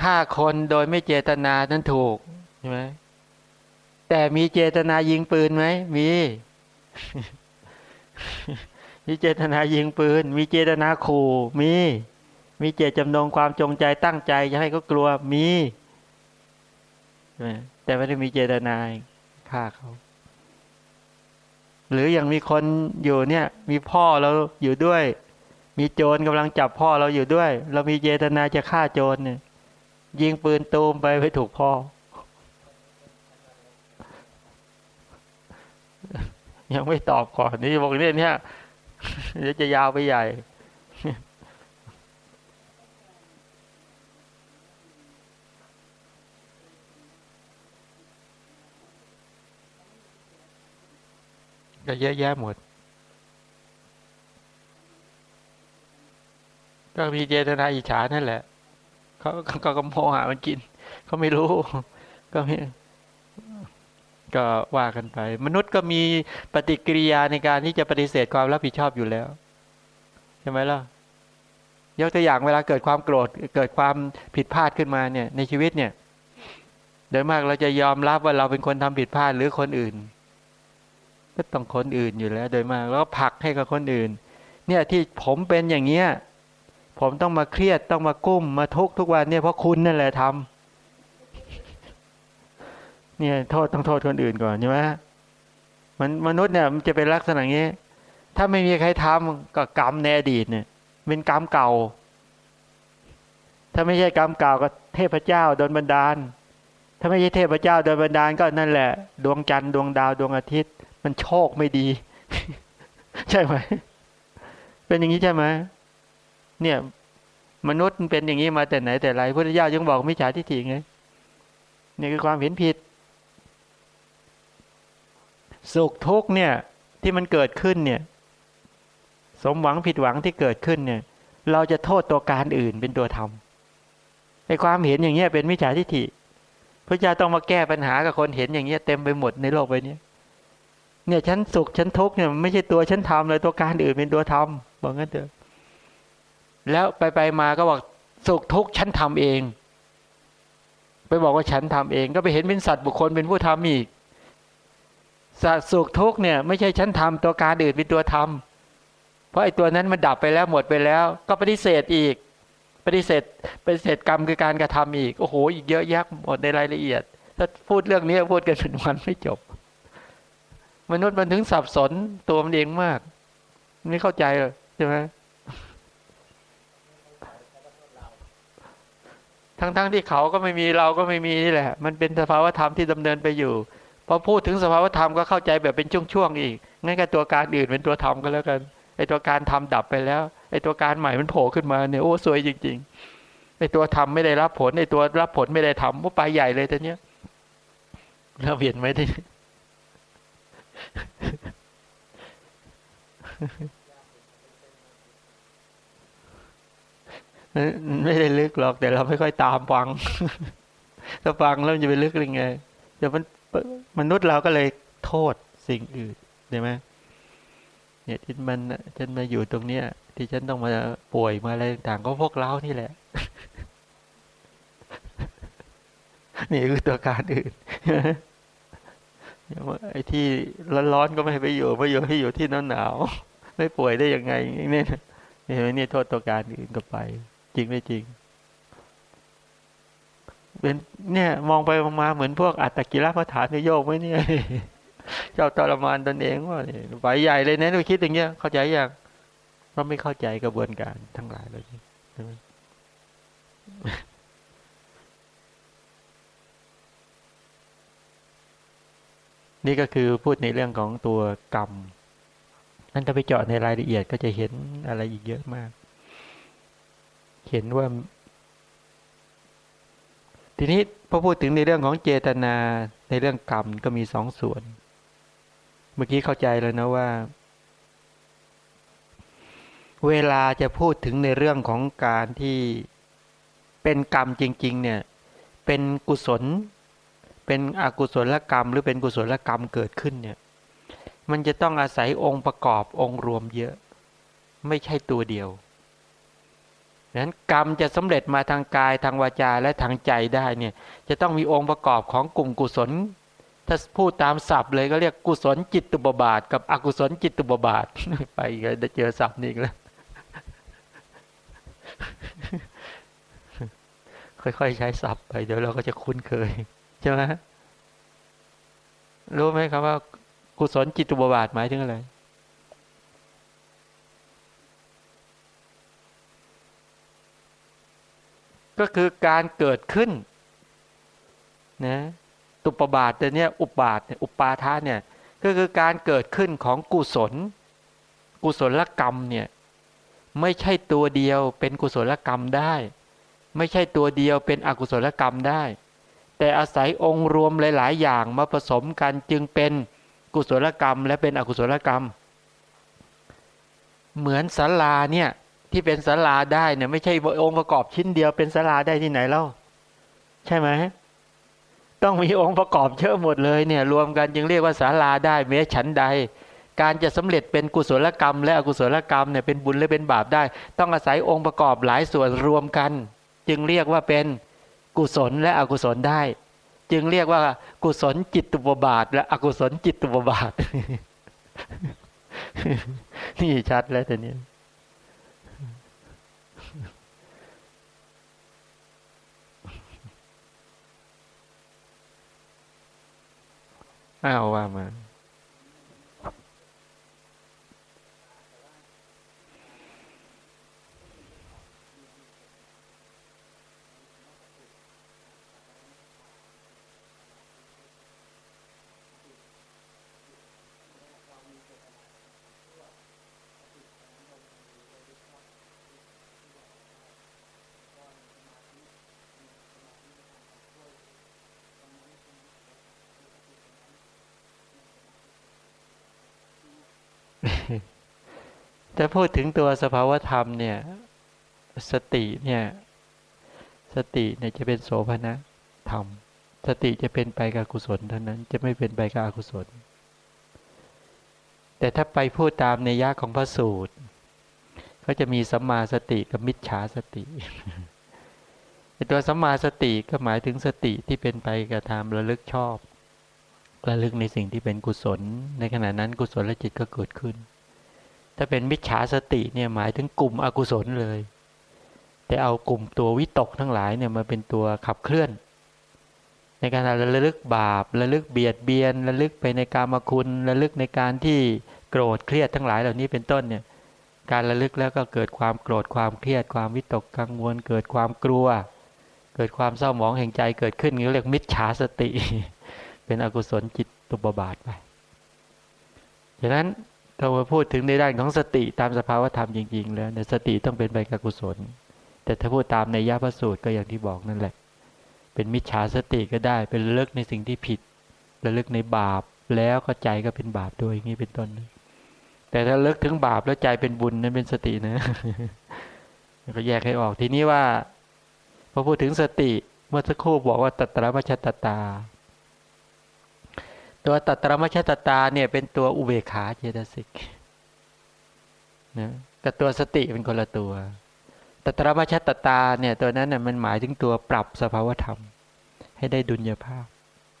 ฆ่าคนโดยไม่เจตนานั้นถูกใช่ไหมแต่มีเจตนายิงปืนไหมมี มีเจตนายิงปืน มีเจตนาขู่มี มีเจตจำนงความจงใจตั้งใจจะให้เขากลัวมี แต่ไม่ได้มีเจตนาฆ่าเขา หรืออย่างมีคนอยู่เนี่ย มีพ่อเราอยู่ด้วย มีโจรกำลังจับพ่อเราอยู่ด้วย เรามีเจตนาจะฆ่าโจรเนี่ย ยิงปืนตูมไปไปถูกพ่อ ยังไม่ตอบก่อนนี่บอกเนี่ยเนี่ยเดี๋ยวจะยาวไปใหญ่ ก็เยอะแยะหมด ก็มีเจตนาอิจฉานั่นแหละเขาเขาขาก็โมหะมันกินเขาไม่รู้ ก็ไม่ก็ว่ากันไป มนุษย์ก็มีปฏิกิริยาในการที่จะปฏิเสธความรับผิดชอบอยู่แล้วใช่ไหมล่ะยกตัวอย่างเวลาเกิดความโกรธเกิดความผิดพลาดขึ้นมาเนี่ย ในชีวิตเนี่ยโดยมากเราจะยอมรับว่าเราเป็นคนทำผิดพลาดหรือคนอื่น ก็ต้องคนอื่นอยู่แล้ว โดยมากแล้วก็ผลักให้กับคนอื่น เนี่ยที่ผมเป็นอย่างเงี้ยผมต้องมาเครียดต้องมากุ้มมาทุกทุกวันเนี่ยเพราะคุณนั่นแหละทำเนี่ยโทษต้องโทษคนอื่นก่อนใช่ไหมมันมนุษย์เนี่ยมันจะเป็นลักษณะอย่างนี้ ถ้าไม่มีใครทำก็กรรมในอดีตเนี่ยเป็นกรรมเก่า ถ้าไม่ใช่กรรมเก่าก็เทพเจ้าโดนบันดาล ถ้าไม่ใช่เทพเจ้าโดนบันดาลก็นั่นแหละ ดวงจันทร์ดวงดาวดวงอาทิตย์ มันโชคไม่ดี ใช่ไหมเป็นอย่างนี้ใช่ไหมเนี่ย มนุษย์เป็นอย่างนี้มาแต่ไหนแต่ไรพระพุทธเจ้ายังบอกมิจฉาทิฏฐิไงนี่คือความเห็นผิด สุขทุกเนี่ย ที่มันเกิดขึ้นเนี่ย สมหวังผิดหวังที่เกิดขึ้นเนี่ย เราจะโทษตัวการอื่นเป็นตัวทำไอ้ความเห็นอย่างเงี้ยเป็นมิจฉาทิฏฐิพระเจ้าต้องมาแก้ปัญหากับคนเห็นอย่างเงี้ยเต็มไปหมดในโลกใบนี้ เนี่ยฉันสุขฉันทุกข์เนี่ยไม่ใช่ตัวฉันทำเลยตัวการอื่นเป็นตัวทำบอกงั้นเถอะแล้วไปไปมาก็บอกสุขทุกข์ฉันทำเอง ไปบอกว่าฉันทำเอง ก็ไปเห็นเป็นสัตว์บุคคลเป็นผู้ทำอีกสัตว์สุขทุกข์เนี่ย ไม่ใช่ฉันทำตัวการอื่นเป็นตัวทำเพราะไอ้ตัวนั้นมันดับไปแล้วหมดไปแล้ว ก็ปฏิเสธอีก ปฏิเสธปฏิเสธกรรมคือการกระทำอีกโอ้โหอีกเยอะแยะหมดในรายละเอียด ถ้าพูดเรื่องนี้พูดกันเป็นวันไม่จบ มนุษย์มันถึงสับสนตัวมันเองมาก ไม่เข้าใจเลยใช่ไหมทั้งๆทที่เขาก็ไม่มีเราก็ไม่มีนี่แหละ มันเป็นสภาวธรรมที่ดำเนินไปอยู่พอพูดถึงสภาวธรรมก็เข้าใจแบบเป็นช่วงๆอีกงั้นก็ตัวการอื่นเป็นตัวธรรมก็แล้วกันไอตัวการทำดับไปแล้วไอตัวการใหม่มันโผล่ขึ้นมาเนี่ยโอ้สวยจริงๆไอตัวทำไม่ได้รับผลไอตัวรับผลไม่ได้ทำว่าไปใหญ่เลยตอนเนี้ยเราเห็นไหมที่ ไม่ได้ลึกหรอก แต่เราไม่ค่อยตามฟัง ถ้าฟังแล้วจะไปลึกยังไงเดี๋ยวมันมนุษย์เราก็เลยโทษสิ่งอื่นใช่ไหมเนี่ยที่มันฉันมาอยู่ตรงเนี้ย ที่ฉันต้องมาป่วยมาอะไรต่างก็พวกเรานี่แหละ นี่คือตัวการอื่น ไอ้ที่ร้อนๆก็ไม่ไปอยู่ไปอยู่ให้อยู่ที่หนาวๆไม่ป่วยได้ยังไงเนี่ยนี่นี่โทษตัวการอื่นก็ไป จริงไม่จริงเป็นเนี่ยมองไปมองมาเหมือนพวกอัตตกิรพฐานโยกไหมเนี่ยเจ้าทรมานตนเองว่าเนี่ยไปใหญ่เลยนะดูคิดอย่างเงี้ยเข้าใจอยังเพราะไม่เข้าใจกระบวนการทั้งหลายเลยใช่ไหม นี่ก็คือพูดในเรื่องของตัวกรรม นั่นถ้าไปเจาะในรายละเอียดก็จะเห็นอะไรอีกเยอะมาก เห็นว่า ทีนี้พอพูดถึงในเรื่องของเจตนาในเรื่องกรรมก็มีสองส่วน เมื่อกี้เข้าใจแล้วนะว่า เวลาจะพูดถึงในเรื่องของการที่เป็นกรรมจริง ๆ เนี่ย เป็นกุศล เป็นอกุศลกรรม หรือเป็นกุศลกรรมเกิดขึ้นเนี่ย มันจะต้องอาศัยองค์ประกอบองค์รวมเยอะ ไม่ใช่ตัวเดียวนั้นกรรมจะสำเร็จมาทางกายทางวาจาและทางใจได้เนี่ย จะต้องมีองค์ประกอบของกลุ่มกุศล ถ้าพูดตามศัพท์เลยก็เรียกกุศลจิตตุบบาท กับอกุศลจิตตุบบาท ไปก็จะเจอศัพท์นี้แล้ว ค่อยๆใช้ศัพท์ไปเดี๋ยวเราก็จะคุ้นเคย ใช่ไหมรู้ไหมครับว่า กุศลจิตุบบาทหมายถึงอะไร ก็คือการเกิดขึ้น นะ ตุปบาทแต่เนี้ยอุปาทอุปาทาเนี่ย ก็คือการเกิดขึ้นของกุศล กุศลกรรมเนี่ย ไม่ใช่ตัวเดียวเป็นกุศลกรรมได้ ไม่ใช่ตัวเดียวเป็นอกุศลกรรมได้ แต่อาศัยองค์รวมหลาย ๆ อย่างมาผสมกันจึงเป็นกุศลกรรม และเป็นอกุศลกรรม เหมือนศาลาเนี่ยที่เป็นศาลาได้เนี่ยไม่ใช่องค์ประกอบชิ้นเดียวเป็นศาลาได้ที่ไหนเล่าใช่ไหมต้องมีองค์ประกอบเยอะหมดเลยเนี่ยรวมกันจึงเรียกว่าศาลาได้แม้ฉันใด การจะสำเร็จเป็นกุศลกรรม และอกุศลกรรมเนี่ยเป็นบุญและเป็นบาปได้ ต้องอาศัยองค์ประกอบหลายส่วนรวมกัน จึงเรียกว่าเป็น กุศลและอกุศลได้ จึงเรียกว่ากุศลจิตตุบบาท และอกุศลจิตตุบบาท นี่ชัดแล้วแต่นี้อ้าวว่ามา ถ้าพูดถึงตัวสภาวธรรมเนี่ย สติเนี่ย สติเนี่ยจะเป็นโสภณธรรม สติจะเป็นไปกับกุศลเท่านั้น จะไม่เป็นไปกับอกุศล แต่ถ้าไปพูดตามในยะของพระสูตร ก็จะมีสัมมาสติกับมิจฉาสติตัวสัมมาสติก็หมายถึงสติที่เป็นไปกับธรรมระลึกชอบ ระลึกในสิ่งที่เป็นกุศล ในขณะนั้นกุศลและจิตก็เกิดขึ้น ถ้าเป็นมิจฉาสติเนี่ยหมายถึงกลุ่มอกุศลเลย แต่เอากลุ่มตัววิตกทั้งหลายเนี่ยมาเป็นตัวขับเคลื่อน ในการระลึกบาประลึกเบียดเบียน ระลึกไปในการมาคุณ ระลึกในการที่โกรธเครียดทั้งหลายเหล่านี้เป็นต้นเนี่ยการระลึกแล้วก็เกิดความโกรธความเครียดความวิตกกังวล เกิดความกลัว เกิดความเศร้าหมองแห่งใจเกิดขึ้นเรียกมิจฉาสติ เป็นอกุศลจิตตุบบาทไปดังนั้นถ้ามาพูดถึงในด้านของสติตามสภาวธรรมจริงๆ แล้วในสติต้องเป็นไปกับกุศล แต่ถ้าพูดตามในยาพระสูตรก็อย่างที่บอกนั่นแหละ เป็นมิจฉาสติก็ได้เป็นเลิกในสิ่งที่ผิดระลึกในบาปแล้วก็ใจก็เป็นบาปด้วยอย่างนี้เป็นต้น แต่ถ้าเลิกถึงบาปแล้วใจเป็นบุญนั้นเป็นสตินะก็แยกให้ออกทีนี้ว่าพอพูดถึงสติเมื่อสักครู่บอกว่าตัตระมัชตตา ตัวตัตรมชตตาเนี่ยเป็นตัวอุเบขาเจตสิกนะกับตัวสติเป็นคนละตัวตัตรมชตตาเนี่ยตัวนั้นน่ยมันหมายถึงตัวปรับสภาวธรรม ให้ได้ดุลยภาพ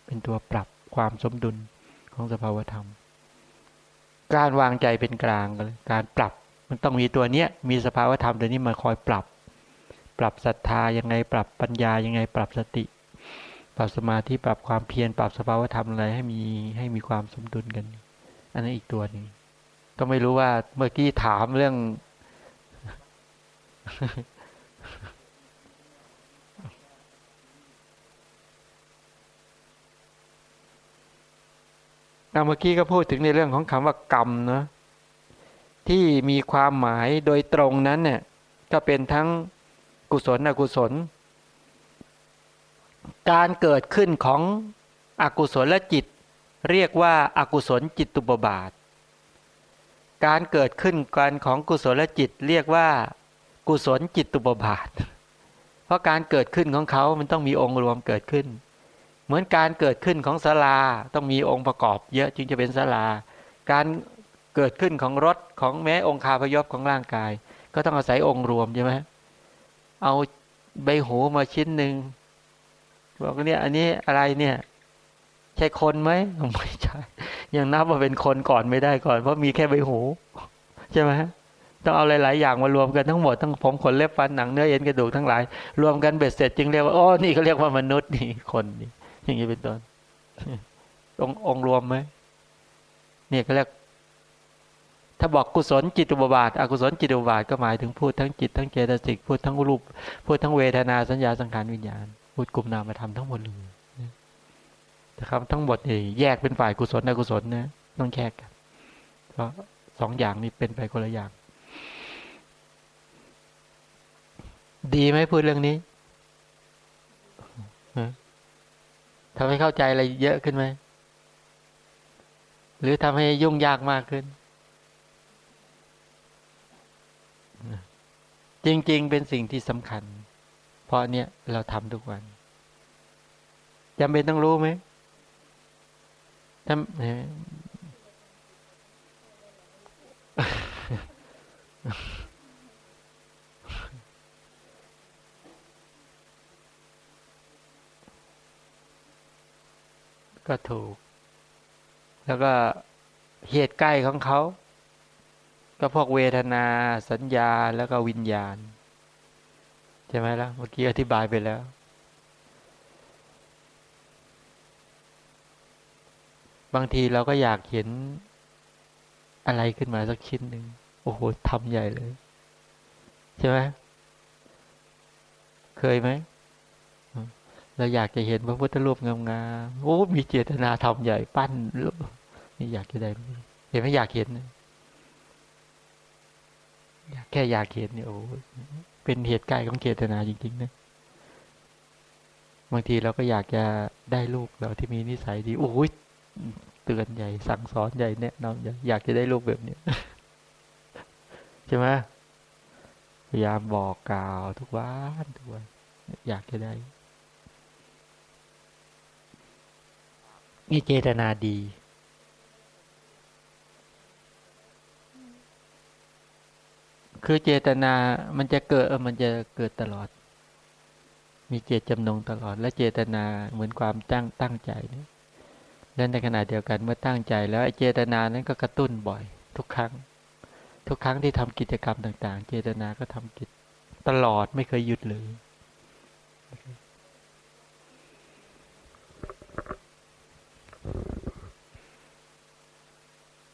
เป็นตัวปรับความสมดุลของสภาวธรรม การวางใจเป็นกลางกันการปรับมันต้องมีตัวเนี้ยมีสภาวธรรมตัวนี้มาคอยปรับ ปรับศรัทธายังไงปรับปัญญายังไงปรับสติ รับสมาธิปรับความเพียรปรับสภาวธรรมอะไรให้มีให้มีความสมดุลกัน อันนั้นอีกตัวหนึ่งก็ไม่รู้ว่าเมื่อกี้ถามเรื่อง เมื่อกี้ก็พูดถึงในเรื่องของคำว่ากรรมเนาะที่มีความหมายโดยตรงนั้นเนี่ยก็เป็นทั้งกุศลอกุศล การเกิดขึ้นของอกุศลจิต เรียกว่าอากุศลจิตตุบบาท การเกิดขึ้นการของกุศลจิตเรียกว่า กุศลจิตตุบบาท เพราะการเกิดขึ้นของเขามันต้องมีองค์รวมเกิดขึ้น เหมือนการเกิดขึ้นของศาลาต้องมีองค์ประกอบ เยอะจึงจะเป็นศาลา การเกิดขึ้นของรถของแม้องค์คาพยพของร่างกาย ก็ต้องอาศัยองค์รวมใช่ไหมเอาใบหูมาชิ้นหนึ่ง บอกเนี่ย อันนี้อะไรเนี่ย ใช่คนไหมไม่ใช่ยังนับว่าเป็นคนก่อนไม่ได้ก่อน เพราะมีแค่ใบหู ใช่ไหมต้องเอาหลาย ๆ อย่างมารวมกันทั้งหมดทั้งผมขนเล็บฟันหนังเนื้อเอ็นกระดูกทั้งหลายรวมกันเบ็ดเสร็จจึงเรียกว่าอ๋อนี่เขาเรียกว่ามนุษย์นี่คนนี่อย่างนี้เป็นต้นององรวมไหมเนี่ยเขาเรียกถ้าบอกกุศลจิตุบบาท อกุศลจิตุบบาทก็หมายถึงพูดทั้งจิตทั้งเจตสิกพูดทั้งรูปพูดทั้งเวทนาสัญญาสังขารวิญญาณ พูดกลุ่มนามธรรมทั้งหมดเลยนะครับ ทั้งหมดนี่แยกเป็นฝ่ายกุศลอกุศลนะต้องแยกกันเพราะสองอย่างนี้เป็นไปคนละอย่าง ดีไหมพูดเรื่องนี้ทำให้เข้าใจอะไรเยอะขึ้นไหมหรือทำให้ยุ่งยากมากขึ้น จริง ๆ เป็นสิ่งที่สำคัญ เพราะเนี่ยเราทำทุกวันจำเป็นต้องรู้ไหมทำก็ถูก แล้วก็เหตุใกล้ของเขา ก็พวกเวทนาสัญญาแล้วก็วิญญาณ ใช่ไหมล่ะ เมื่อกี้อธิบายไปแล้ว บางทีเราก็อยากเห็นอะไรขึ้นมาสักชิ้นหนึ่งโอ้โหทำใหญ่เลย ใช่ไหมเคยไหมเราอยากจะเห็นพระพุทธรูปงามๆโอ้มีเจตนาทำใหญ่ปั้นรูปนี่อยากจะได้เห็นไหมอยากเห็นอยากแค่อยากเห็นเนี่ยโอ้ เป็นเหตุใกล้ของเจตนาจริงๆนะบางทีเราก็อยากจะได้ลูกเราที่มีนิสัยดีโอ้ยเตือนใหญ่สั่งสอนใหญ่แนะนำใหญ่อยากจะได้ลูกแบบเนี้ยใช่ไหมพยายามบอกกล่าวทุกวันทุกวันอยากจะได้นี่เจตนาดี คือเจตนามันจะเกิดเออมันจะเกิดตลอด มีเจตจำนงตลอด และเจตนาเหมือนความตั้งตั้งใจนี่ยและในขณะเดียวกันเมื่อตั้งใจ แล้วไอ้เจตนานั้นก็กระตุ้นบ่อย ทุกครั้ง ทุกครั้งที่ทำกิจกรรมต่าง ๆ เจตนาก็ทำกิจตลอดไม่เคยหยุดเลย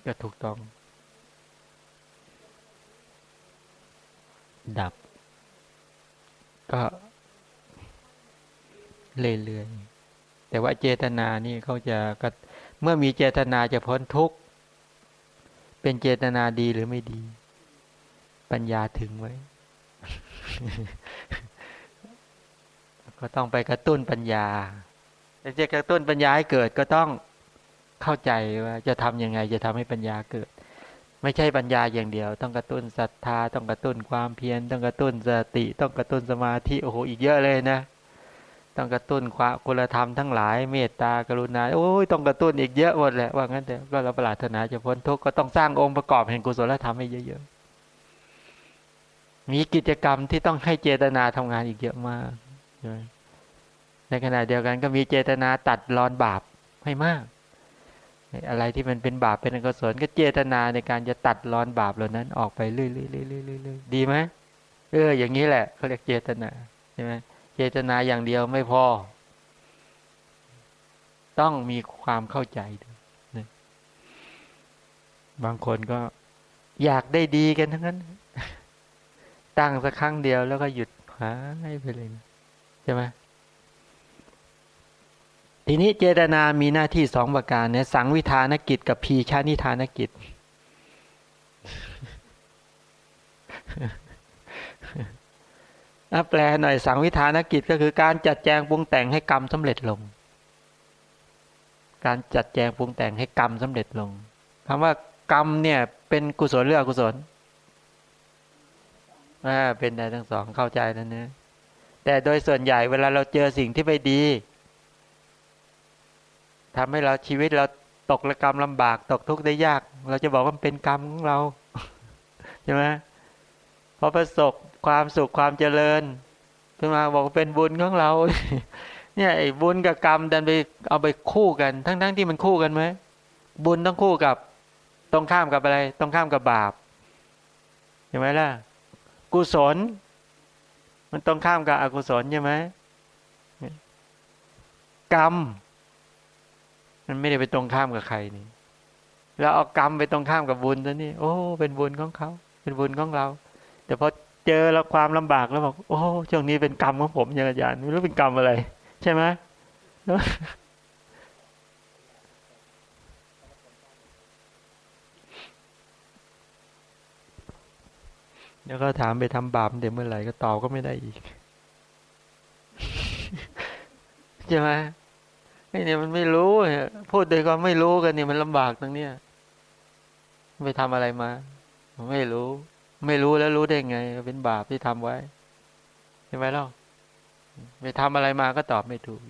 ก็ถูกต้อง ดับ ก็เรื่อยๆแต่ว่าเจตนานี่เขาจะก็เมื่อมีเจตนาจะพ้นทุกข์เป็นเจตนาดีหรือไม่ดี ปัญญาถึงไว้ ก็ต้องไปกระตุ้นปัญญาแต่จะกระตุ้นปัญญาให้เกิดก็ต้องเข้าใจว่าจะทำยังไง จะทำให้ปัญญาเกิด ไม่ใช่ปัญญาอย่างเดียว ต้องกระตุ้นศรัทธา ต้องกระตุ้นความเพียร ต้องกระตุ้นสติ ต้องกระตุ้นสมาธิโอ้โหอีกเยอะเลยนะ ต้องกระตุ้นความคุณธรรมทั้งหลายเมตตากรุณาโอ้ยต้องกระตุ้นอีกเยอะหมดแหละว่างั้นแต่ก็เราปรารถนาจะพ้นทุกข์ก็ต้องสร้างองค์ประกอบแห่งกุศลธรรมให้เยอะๆมีกิจกรรมที่ต้องให้เจตนาทำงานอีกเยอะมากในขณะเดียวกันก็มีเจตนาตัดรอนบาปให้มาก อะไรที่มันเป็นบาปเป็นอกุศลก็เจตนาในการจะตัดรอนบาปเหล่านั้นออกไปเรื่อยๆดีไหมเอออย่างนี้แหละเขาเรียกเจตนาใช่ไหมเจตนาอย่างเดียวไม่พอ ต้องมีความเข้าใจด้วยบางคนก็อยากได้ดีกันทั้งนั้น ตั้งสักครั้งเดียวแล้วก็หยุดหายไปเลยใช่ไหม ทีนี้เจตนามีหน้าที่สองประการเนี่ยสังวิธานกิจกับพีชานิธานกิจ แปลหน่อยสังวิธานกิจก็คือการจัดแจงปรุงแต่งให้กรรมสำเร็จลง การจัดแจงปรุงแต่งให้กรรมสำเร็จลงคำว่ากรรมเนี่ยเป็นกุศลหรืออกุศลอ่าเป็นได้ทั้งสองเข้าใจแล้วนะแต่โดยส่วนใหญ่เวลาเราเจอสิ่งที่ไม่ดี ทำให้เราชีวิตเราตกระกรรมลำบากตกทุกข์ได้ยาก เราจะบอกว่ามันเป็นกรรมของเราใช่ไหมพอประสบความสุขความเจริญขึ้นมาบอกว่าเป็นบุญของเรา เนี่ยไอ้บุญกับกรรมดันไปเอาไปคู่กัน ทั้งๆทที่มันคู่กันไหมบุญต้องคู่กับตรงข้ามกับอะไรตรงข้ามกับบาปใช่ไหมล่ะ กุศล มันตรงข้ามกับอกุศลใช่ไหมกรรม มันไม่ได้ไปตรงข้ามกับใครนี่เราเอากรรมไปตรงข้ามกับบุญแล้วนี่โอ้ เป็นบุญของเขา เป็นบุญของเรา แต่พอเจอแล้วความลำบากแล้วบอกโอ้ช่วงนี้เป็นกรรมของผมอย่างอาจารย์ไม่รู้เป็นกรรมอะไร ใช่ไหมแล้วก็ถามไปทำบาปเดี๋ยวเมื่อไหร่ก็ตอบก็ไม่ได้อีก ใช่ไหม เนี่ยมันไม่รู้พูดโดยความไม่รู้กันเนี่ยมันลำบากตรงเนี้ยไปทำอะไรมา ไม่รู้ ไม่รู้แล้วรู้ได้ไง เป็นบาปที่ทำไว้ใช่ไหมล่ะไปทำอะไรมาก็ตอบไม่ถูก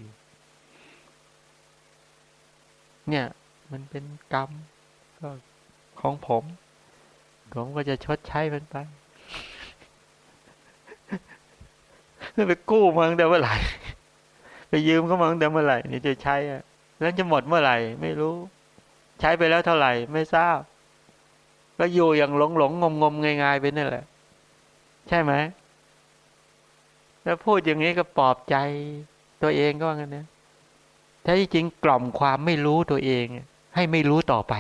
เนี่ย มันเป็นกรรมก็ของผม ผมก็จะชดใช้มันไปไปกู้มาตั้งแต่เมื่อไหร่ ยืมเขามาตั้งแต่เมื่อไหร่นี่จะใช้อะแล้วจะหมดเมื่อไหร่ ไม่รู้ ใช้ไปแล้วเท่าไหร่ ไม่ทราบ ก็อยู่อย่างหลงหลงงมงมงายงายๆไปนั่นแหละ ใช่ไหมแล้วพูดอย่างนี้ก็ปลอบใจตัวเองก็ว่างั้นนะแท้ที่จริงกล่อมความไม่รู้ตัวเอง ให้ไม่รู้ต่อไป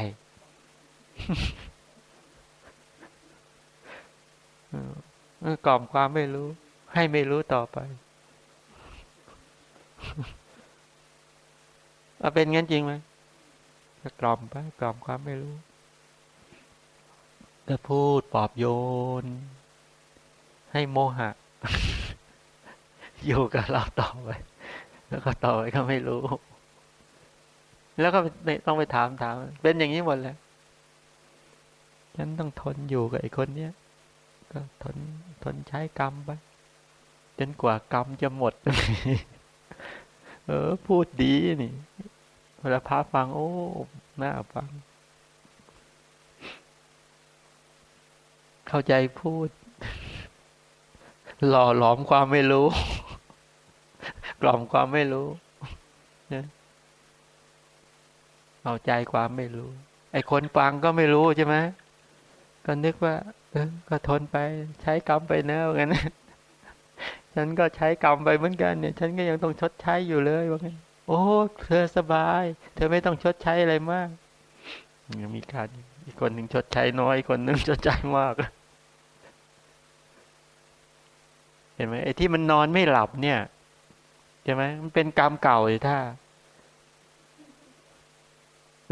กล่อมความไม่รู้ ให้ไม่รู้ต่อไป เอาเป็นงั้นจริงไหมก็กล่อมไปกล่อมความไม่รู้ ก็พูดปลอบโยน ให้โมหะ อยู่กับเราต่อไป แล้วก็ต่อไปก็ไม่รู้ แล้วก็ต้องไปถามถาม เป็นอย่างนี้หมดเลยฉันต้องทนอยู่กับไอ้คนเนี้ยก็ทนทนใช้กรรมไปจนกว่ากรรมจะหมด เออ พูดดีนี่ เวลาพาฟัง โอ้น่าฟัง เข้าใจพูด หล่อหลอมความไม่รู้ กล่อมความไม่รู้นะเอาใจความไม่รู้ ไอ้คนฟังก็ไม่รู้ใช่ไหมก็นึกว่า เออก็ทนไปใช้กรรมไปเนอะงั้น ฉันก็ใช้กรรมไปเหมือนกันเนี่ย ฉันก็ยังต้องชดใช้อยู่เลยว่าไงโอ้เธอสบาย เธอไม่ต้องชดใช้อะไรมากยังมีการอีกคนหนึ่งชดใช้น้อย คนหนึ่งชดใช้มาก เห็นไหมไอ้ที่มันนอนไม่หลับเนี่ยใช่ไหมมันเป็นกรรมเก่าเลยถ้า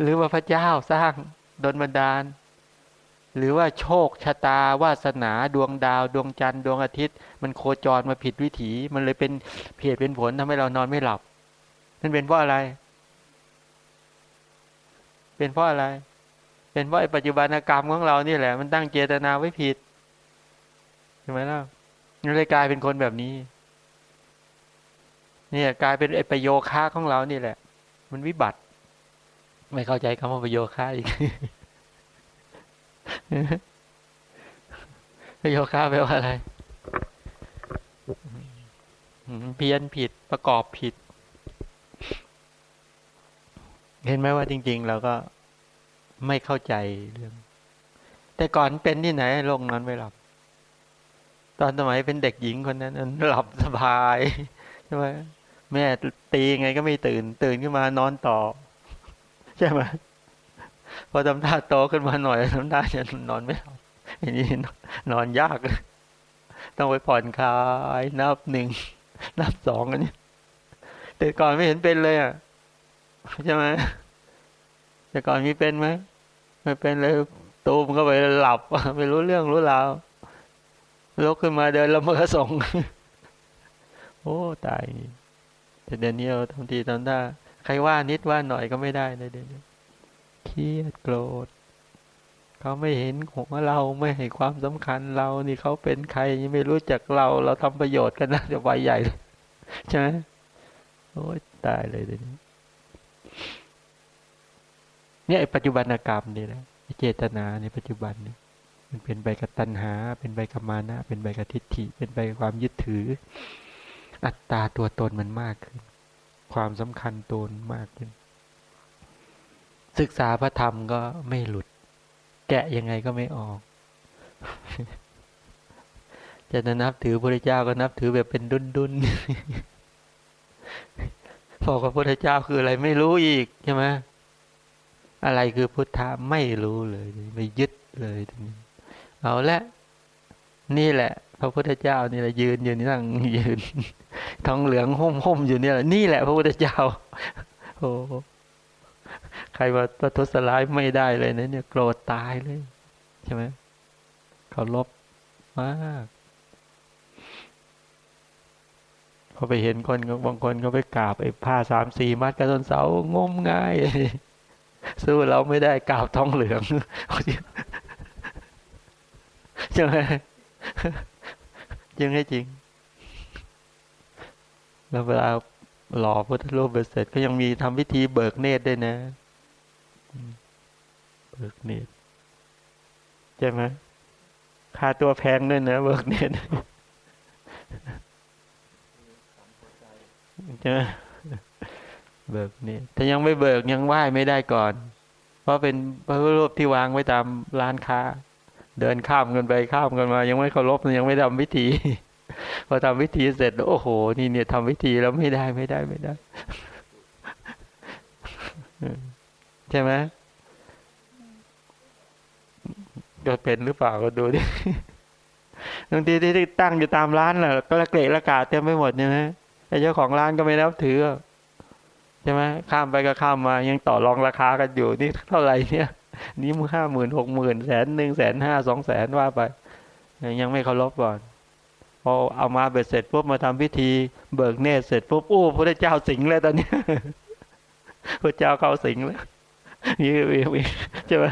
หรือว่าพระเจ้าสร้างดลบันดาล หรือว่าโชคชะตาวาสนาดวงดาว ดวงจันทร์ดวงอาทิตย์ มันโคจรมาผิดวิถี มันเลยเป็นเหตุเป็นผลทำให้เรานอนไม่หลับ นั่นเป็นเพราะอะไร เป็นเพราะอะไร เป็นเพราะปัจจุบันกรรมของเรานี่แหละ มันตั้งเจตนาไว้ผิดใช่ไหมล่ะมันเลยกลายเป็นคนแบบนี้ เนี่ยกลายเป็นไอประโยค่าของเรานี่แหละ มันวิบัติ ไม่เข้าใจคำว่าประโยค่าอีก โยค่าแปลว่าอะไร เพี้ยนผิดประกอบผิด เห็นไหมว่าจริง ๆ เราก็ไม่เข้าใจเรื่อง แต่ก่อนเป็นที่ไหนโรงนอนไม่หลับ ตอนสมัยเป็นเด็กหญิงคนนั้นนั้นหลับสบายใช่ไหมแม่ตีไงก็ไม่ตื่น ตื่นขึ้นมานอนต่อ ใช่ไหม พอทำท่าโตขึ้นมาหน่อยทำท่าจะนอนไม่หลับอันนี้นอนยากต้องไปผ่อนคลายนับหนึ่งนับสองอันนี้แต่ก่อนไม่เห็นเป็นเลยอะใช่ไหมแต่ก่อนมีเป็นไหมไม่เป็นเลยตูมก็ไปหลับไม่รู้เรื่องรู้ราวลุกขึ้นมาเดินละเมอส่งโอ้ตายแต่เดี๋ยวนี้เราทำทีทำได้ใครว่านิดว่าหน่อยก็ไม่ได้เลยเดี๋ยวนี้ เครียดโกรธเขาไม่เห็นของเราไม่ให้ความสำคัญเรานี่เขาเป็นใครยังไม่รู้จักเรา เราทำประโยชน์กันนะจะไวใหญ่ใช่ไหมโอ้ยตายเลยเดี๋ยวนี้เนี่ยปัจจุบันกรรมนี่แหละเจตนาในปัจจุบันเนี่ยมันเป็นใบกตัณหา เป็นใบกับมานะ เป็นใบกทิฏฐิ เป็นใบกับความยึดถือ อัตตาตัวตนมันมากขึ้น ความสำคัญตนมากขึ้น ศึกษาพระธรรมก็ไม่หลุด แกะยังไงก็ไม่ออกจะนับถือพระเจ้าก็นับถือแบบเป็นดุนดุนบอกว่าพระเจ้าคืออะไรไม่รู้อีกใช่ไหมอะไรคือพุทธะไม่รู้เลยไม่ยึดเลยทีนี้เอาละนี่แหละ พระพุทธเจ้านี่แหละยืนอยู่นี่นั่งยืนทองเหลืองห่มห่มอยู่นี่แหละนี่แหละ พระพุทธเจ้า โอ้ ใครว่าประทุษร้ายไม่ได้เลยนะเนี่ย โกรธตายเลย ใช่ไหมเขาลบมากพอไปเห็นคนบางคนก็ไปกราบไอ้ผ้าสามสี่มัดกับต้นเสางมง่ายสู้เราไม่ได้กราบทองเหลืองใช่ไหมจริงให้จริง แล้วเวลาหล่อพุทธรูปเสร็จก็ยังมีทำพิธีเบิกเนตรด้วยนะ เบิกเนตรใช่ไหมค่าตัวแพงด้วยนะเบิกเนตรใช่ไหมเบิกเนตรถ้ายังไม่เบิกยังไหว้ไม่ได้ก่อน เพราะเป็นพระรูปที่วางไว้ตามร้านค้า เดินข้ามกันไปข้ามกันมา ยังไม่เคารพยังไม่ทำพิธีพอทำพิธีเสร็จโอ้โห นี่เนี่ยทำพิธีแล้วไม่ได้ไม่ได้ไม่ได้ ใช่ไหมก็เป็นหรือเปล่าก็ดูดิบางทีที่ตั้งอยู่ตามร้านน่ะก็ละเกะละกาเต็มไปหมดใช่ไหมไอ้เจ้าของร้านก็ไม่นับถือใช่ไหมข้ามไปก็ข้ามมา ยังต่อรองราคากันอยู่นี่เท่าไหร่เนี่ย นี่มือห้าหมื่นหกหมื่นแสนหนึ่งแสนห้าสองแสนว่าไป ยังไม่เคารพก่อนพอเอามาเบ็ดเสร็จปุ๊บมาทำพิธี เบิกเนตรเสร็จปุ๊บโอ้พระเจ้าสิงเลยตอนนี้พระเจ้าเข้าสิงแล้ว นี่ใช่ไหม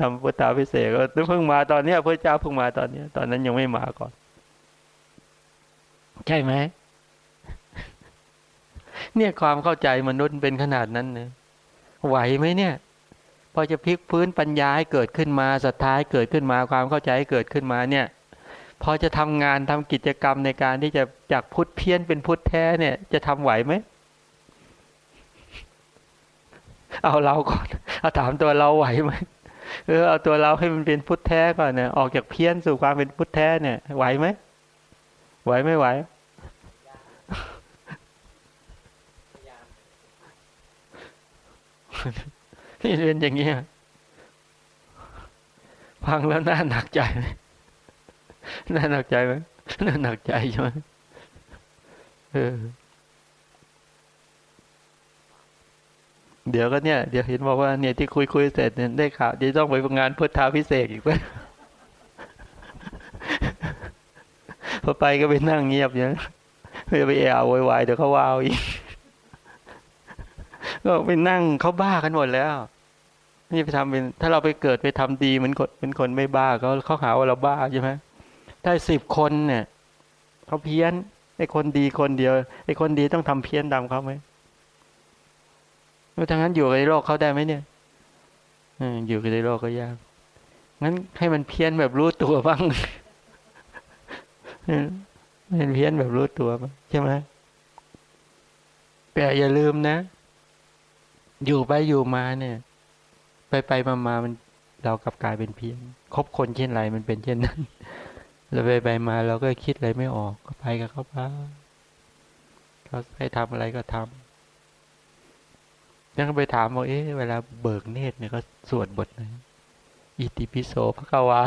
ทำพุทธาพิเศษก็เพิ่งมาตอนเนี้ยพระเจ้าเพิ่งมาตอนเนี้ย ตอนนั้นยังไม่มาก่อน ใช่ไหมเนี่ยความเข้าใจมนุษย์เป็นขนาดนั้นเนี่ยไหวไหมเนี่ย พอจะพลิกพื้นปัญญาให้เกิดขึ้นมาศรัทธาให้เกิดขึ้นมาความเข้าใจให้เกิดขึ้นมาเนี่ย พอจะทำงานทำกิจกรรมในการที่จะจากพุทธเพี้ยนเป็นพุทธแท้เนี่ย จะทำไหวไหม เอาเราก่อนเอาถามตัวเราไหวไหมเออเอาตัวเราให้มันเป็นพุทธแท้ก่อนเนี่ยออกจากเพี้ยนสู่ความเป็นพุทธแท้เนี่ย ไหวไหมไหวไม่ไหวที่เรียนอย่างเงี้ยฟังแล้วน่าหนักใจไหมน่าหนักใจไหมน่าหนักใจใช่ไหมเออ เดี๋ยวก็เนี่ย เดี๋ยวเห็นบอกว่าเนี่ยที่คุยคุยเสร็จเนี่ยได้ข่าวเดี๋ยวต้องไปงานพุทธาพิเศษอีกแล้วพอไปก็ไปนั่งเงียบอย่างไปเอะอะโวยวายเดี๋ยวเขาวาเอาอีกก็ไปนั่งเขาบ้ากันหมดแล้วนี่ไปทำเป็นถ้าเราไปเกิดไปทำดีเหมือนคนเป็นคนไม่บ้าเขาเขาหาว่าเราบ้าใช่ไหมถ้าสิบคนเนี่ยเขาเพี้ยนไอ้คนดีคนเดียวไอ้คนดีต้องทำเพี้ยนตามเขาไหม แล้วทางนั้นอยู่ในโลกเขาได้ไหมเนี่ยออยู่ในโลกก็ยาก งั้นให้มันเพี้ยนแบบรู้ตัวบ้างเออให้มันเพี้ยนแบบรู้ตัวบ้างใช่ไหมแต่อย่าลืมนะ อยู่ไปอยู่มาเนี่ย ไปไปมามามันเรากลับกลายเป็นเพี้ยนคบคนเช่นไรมันเป็นเช่นนั้นเราไปไปมาเราก็คิดอะไรไม่ออกก็ไปกับเขาไปเขาให้ทำอะไรก็ทำ ยังไปถามว่าเอ๊ะเวลาเบิกเนตรเนี่ยก็สวดบทไหนอิติปิโสพระกวา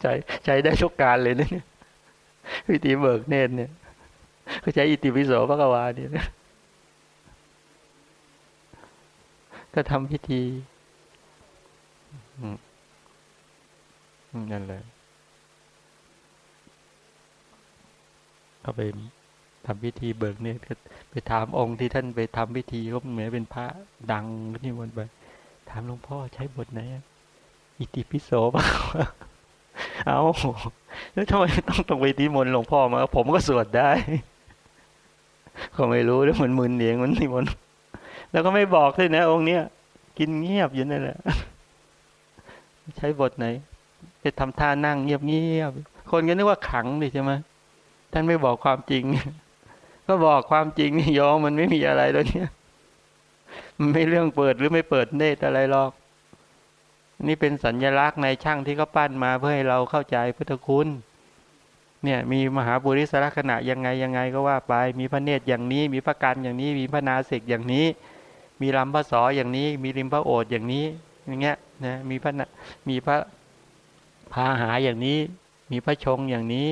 ใช้ใช้ได้ทุกการเลยนะเนี่ยวิธีเบิกเนตรเนี่ยก็ใช้อิติปิโสพระกวาเนี่ยก็ทำพิธีอืมนั่นแหละก็ไป ทำพิธีเบิกเนตรก็ไปถามองค์ที่ท่านไปทำพิธีก็เหมือนเป็นพระดังที่วันไปถามหลวงพ่อใช้บทไหนอิติปิโสเปล่าเอาแล้วทำไมต้องต้องไปนิมนต์หลวงพ่อมา ผมก็สวดได้ก็ไม่รู้แล้วมันมึนเนียงมันนิมนต์แล้วก็ไม่บอกด้วยนะ องค์เนี้ยกินเงียบอยู่นั่นแหละใช้บทไหนไปทำท่านั่งเงียบเงียบๆคนก็นึกว่าขังดิใช่ไหมท่านไม่บอกความจริง ก็บอกความจริงนี่ยอมมันไม่มีอะไรแล้วเนี่ยมันไม่เรื่องเปิดหรือไม่เปิดเนตรอะไรหรอก นี่เป็นสัญญลักษณ์ในช่างที่เขาปั้นมาเพื่อให้เราเข้าใจพุทธคุณ เนี่ยมีมหาบุริสลักษณะยังไงยังไงก็ว่าไป มีพระเนตรอย่างนี้ มีพระกันอย่างนี้ มีพระนาสิกอย่างนี้ มีลำพระสออย่างนี้ มีริมพระโอษอย่างนี้ อย่างเงี้ยนะมีพระนะมีพระพาหาอย่างนี้ มีพระชงอย่างนี้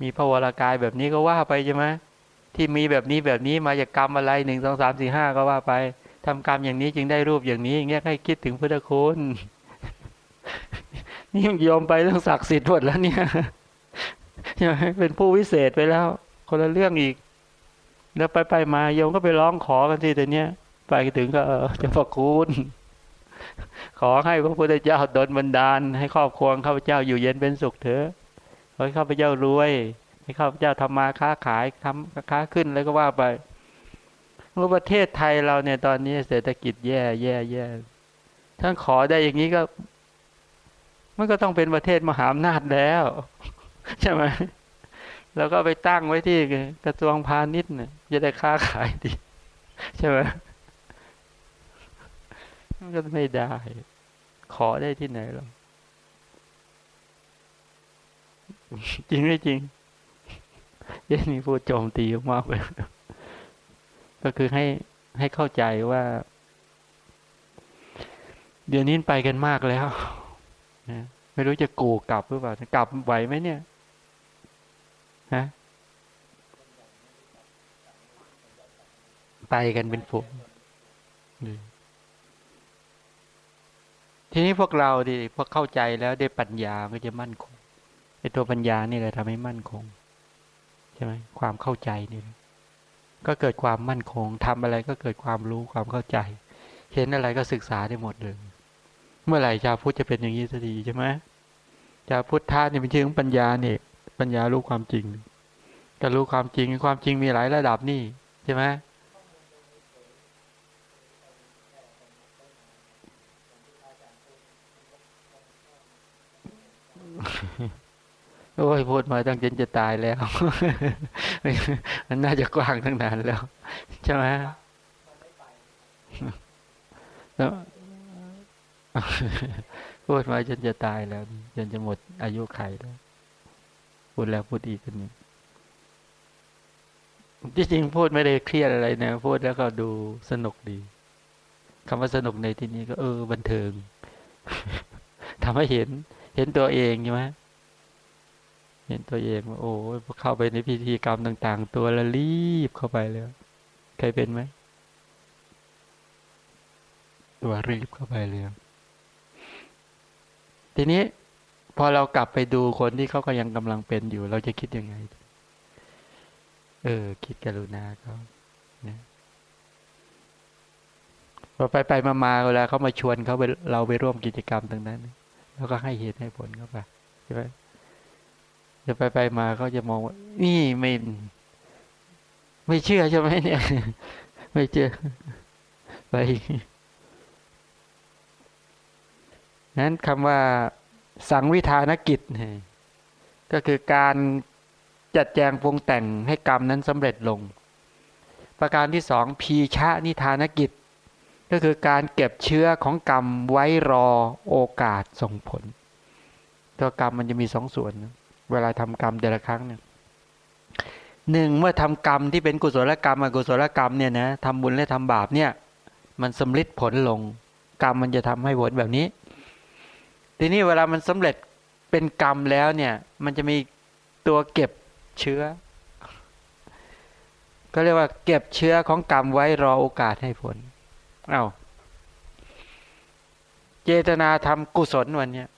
มีพระวรากายแบบนี้ก็ว่าไปใช่ไหม ที่มีแบบนี้แบบนี้มาจากกรรมอะไรหนึ่งสองสามสี่ห้าก็ว่าไปทำกรรมอย่างนี้จึงได้รูปอย่างนี้อย่างเงี้ยให้คิดถึงพุทธคุณนี่ยอมไปเรื่องศักดิ์สิทธิ์หมดแล้วเนี่ยใช่ไหมเป็นผู้วิเศษไปแล้ว คนละเรื่องอีก แล้วไปไปมาโยมก็ไปร้องขอกันทีแต่เนี้ยไปถึงก็เออจะพระคุณขอให้พระพุทธเจ้าดลบันดาล ให้ครอบครัวข้าพเจ้าอยู่เย็นเป็นสุขเถอะขอให้ข้าพเจ้ารวย ให้ข้าพเจ้าทำมาค้าขายทำค้าขึ้นแล้วก็ว่าไปรู้ประเทศไทยเราเนี่ยตอนนี้เศรษฐกิจแย่แย่แย่ท่านขอได้อย่างนี้ก็ มันก็ต้องเป็นประเทศมหาอำนาจแล้ว ใช่ไหมแล้วก็ไปตั้งไว้ที่กระทรวงพาณิชย์เนี่ยจะได้ค้าขายดี ใช่ไหมมันก็ไม่ได้ ขอได้ที่ไหนหรอกจริงไม่จริง เยันมีพูดโจมตีมากเลยก็คือให้ให้เข้าใจว่า เดี๋ยวนี้ไปกันมากแล้วนะไม่รู้จะกูกลับหรือเปล่ากลับไหวไหมเนี่ยฮะไปกันเป็นฝูงทีนี้พวกเราดิพอเข้าใจแล้วได้ปัญญาก็จะมั่นคงไอ้ตัวปัญญานี่แหละทำให้มั่นคง ใช่ไหมความเข้าใจนี่ก็เกิดความมั่นคงทำอะไรก็เกิดความรู้ความเข้าใจ เห็นอะไรก็ศึกษาได้หมดเลย เมื่อไหร่ชาวพุทธจะเป็นอย่างนี้สักทีใช่ไหมชาวพุทธะเนี่ยเป็นชื่อของปัญญาเนี่ยปัญญารู้ความจริงก็รู้ความจริงความจริงมีหลายระดับนี่ใช่ไหมโอ้ยพูดมาตั้งจนจะตายแล้ว มันน่าจะกว้างตั้งนานแล้ว ใช่ไหมแล้วพูดมาจนจะตายแล้ว จนจะหมดอายุไขแล้วพูดแล้วพูดอีกกันนี้ที่จริงพูดไม่ได้เครียดอะไรนะ พูดแล้วก็ดูสนุกดีคำว่าสนุกในที่นี้ก็เออบันเทิงทำให้เห็น เห็นตัวเองใช่ไหมเห็นตัวเองว่าโอ้เข้าไปในพิธีกรรมต่าง ๆ ตัวละรีบเข้าไปเลยเคยเป็นไหมตัวรีบเข้าไปเลยทีนี้พอเรากลับไปดูคนที่เขาก็ยังกำลังเป็นอยู่ เราจะคิดยังไง เออ คิดกรุณาเขาเนี่ยพอไปไปมามาเวลาเขามาชวนเขาไปเราไปร่วมกิจกรรมตรงนั้น แล้วก็ให้เหตุให้ผลเข้าไปใช่ไหม จะไปไปมาเขาจะมองว่านี่ไม่ไม่เชื่อใช่ไหมเนี่ย ไม่เชื่อไปนั้นคำว่าสังวิธานกิจเนี่ยก็คือการจัดแจงปรุงแต่งให้กรรมนั้นสำเร็จลง ประการที่สองพีชะนิทานกิจ ก็คือการเก็บเชื้อของกรรมไว้รอโอกาสส่งผล ตัวกรรมมันจะมีสองส่วนนะ เวลาทำกรรมแต่ละครั้งเนี่ยหนึ่งเมื่อทำกรรมที่เป็นกุศลกรรมอกุศลกรรมเนี่ยนะทำบุญและทำบาปเนี่ย มันสำลิดผลลง กรรมมันจะทำให้ผลแบบนี้ ทีนี้เวลามันสำเร็จเป็นกรรมแล้วเนี่ย มันจะมีตัวเก็บเชื้อก็เรียกว่าเก็บเชื้อของกรรมไว้รอโอกาสให้ผลเอา้าเจตนาทำกุศลวันเนี้ย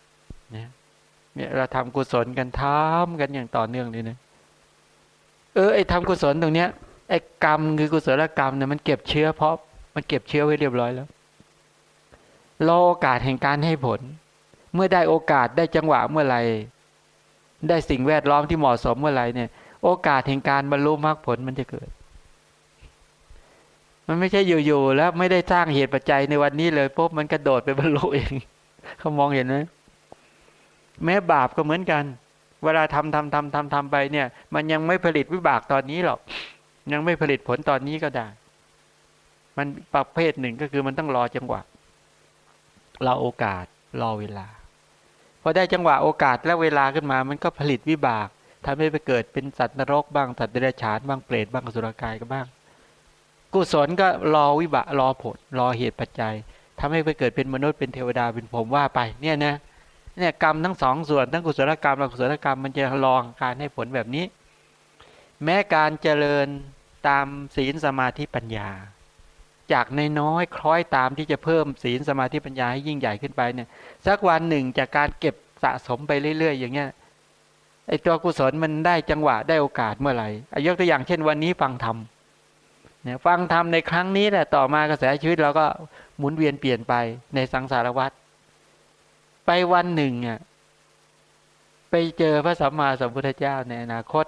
เนี่ยเราทำกุศลกันทำกันอย่างต่อเนื่องเลยนะเออไอ้ทำกุศลตรงเนี้ยไอ้กรรมคือกุศลกรรมเนี่ยมันเก็บเชื้อเพราะมันเก็บเชื้อไว้เรียบร้อยแล้วรอโอกาสแห่งการให้ผล เมื่อได้โอกาสได้จังหวะเมื่อไหร่ได้สิ่งแวดล้อมที่เหมาะสมเมื่อไหร่เนี่ย โอกาสแห่งการบรรลุมรรคผลมันจะเกิด มันไม่ใช่อยู่ๆแล้วไม่ได้สร้างเหตุปัจจัยในวันนี้เลยปุ๊บมันกระโดดไปบรรลุเองเขามองเห็นไหม แม้บาปก็เหมือนกัน เวลาทำทำทำทำทำไปเนี่ย มันยังไม่ผลิตวิบากตอนนี้หรอก ยังไม่ผลิตผลตอนนี้ก็ได้ มันประเภทหนึ่งก็คือมันต้องรอจังหวะรอโอกาสรอเวลาพอได้จังหวะโอกาสและเวลาขึ้นมา มันก็ผลิตวิบากทำให้ไปเกิดเป็นสัตว์นรกบ้างสัตว์เดรัจฉานบ้างเปรตบ้างสุรกายก็บ้าง กุศลก็รอวิบากรอผลรอเหตุปัจจัยทำให้ไปเกิดเป็นมนุษย์เป็นเทวดาเป็นผมว่าไป เนี่ยนะ เนี่ยกรรมทั้งสองส่วนทั้งกุศลกรรมและกุศลกรรมมันจะรองการให้ผลแบบนี้ แม้การเจริญตามศีลสมาธิปัญญา จากในน้อยคล้อยตามที่จะเพิ่มศีลสมาธิปัญญาให้ยิ่งใหญ่ขึ้นไปเนี่ยสักวันหนึ่งจากการเก็บสะสมไปเรื่อย ๆ อย่างเงี้ยไอตัวกุศลมันได้จังหวะได้โอกาสเมื่อไหร่ยกตัวอย่างเช่นวันนี้ฟังธรรมเนี่ยฟังธรรมในครั้งนี้แหละต่อมากระแสชีวิตเราก็หมุนเวียนเปลี่ยนไปในสังสารวัฏ ไปวันหนึ่งอะไปเจอพระสัมมาสัมพุทธเจ้าในอนาคต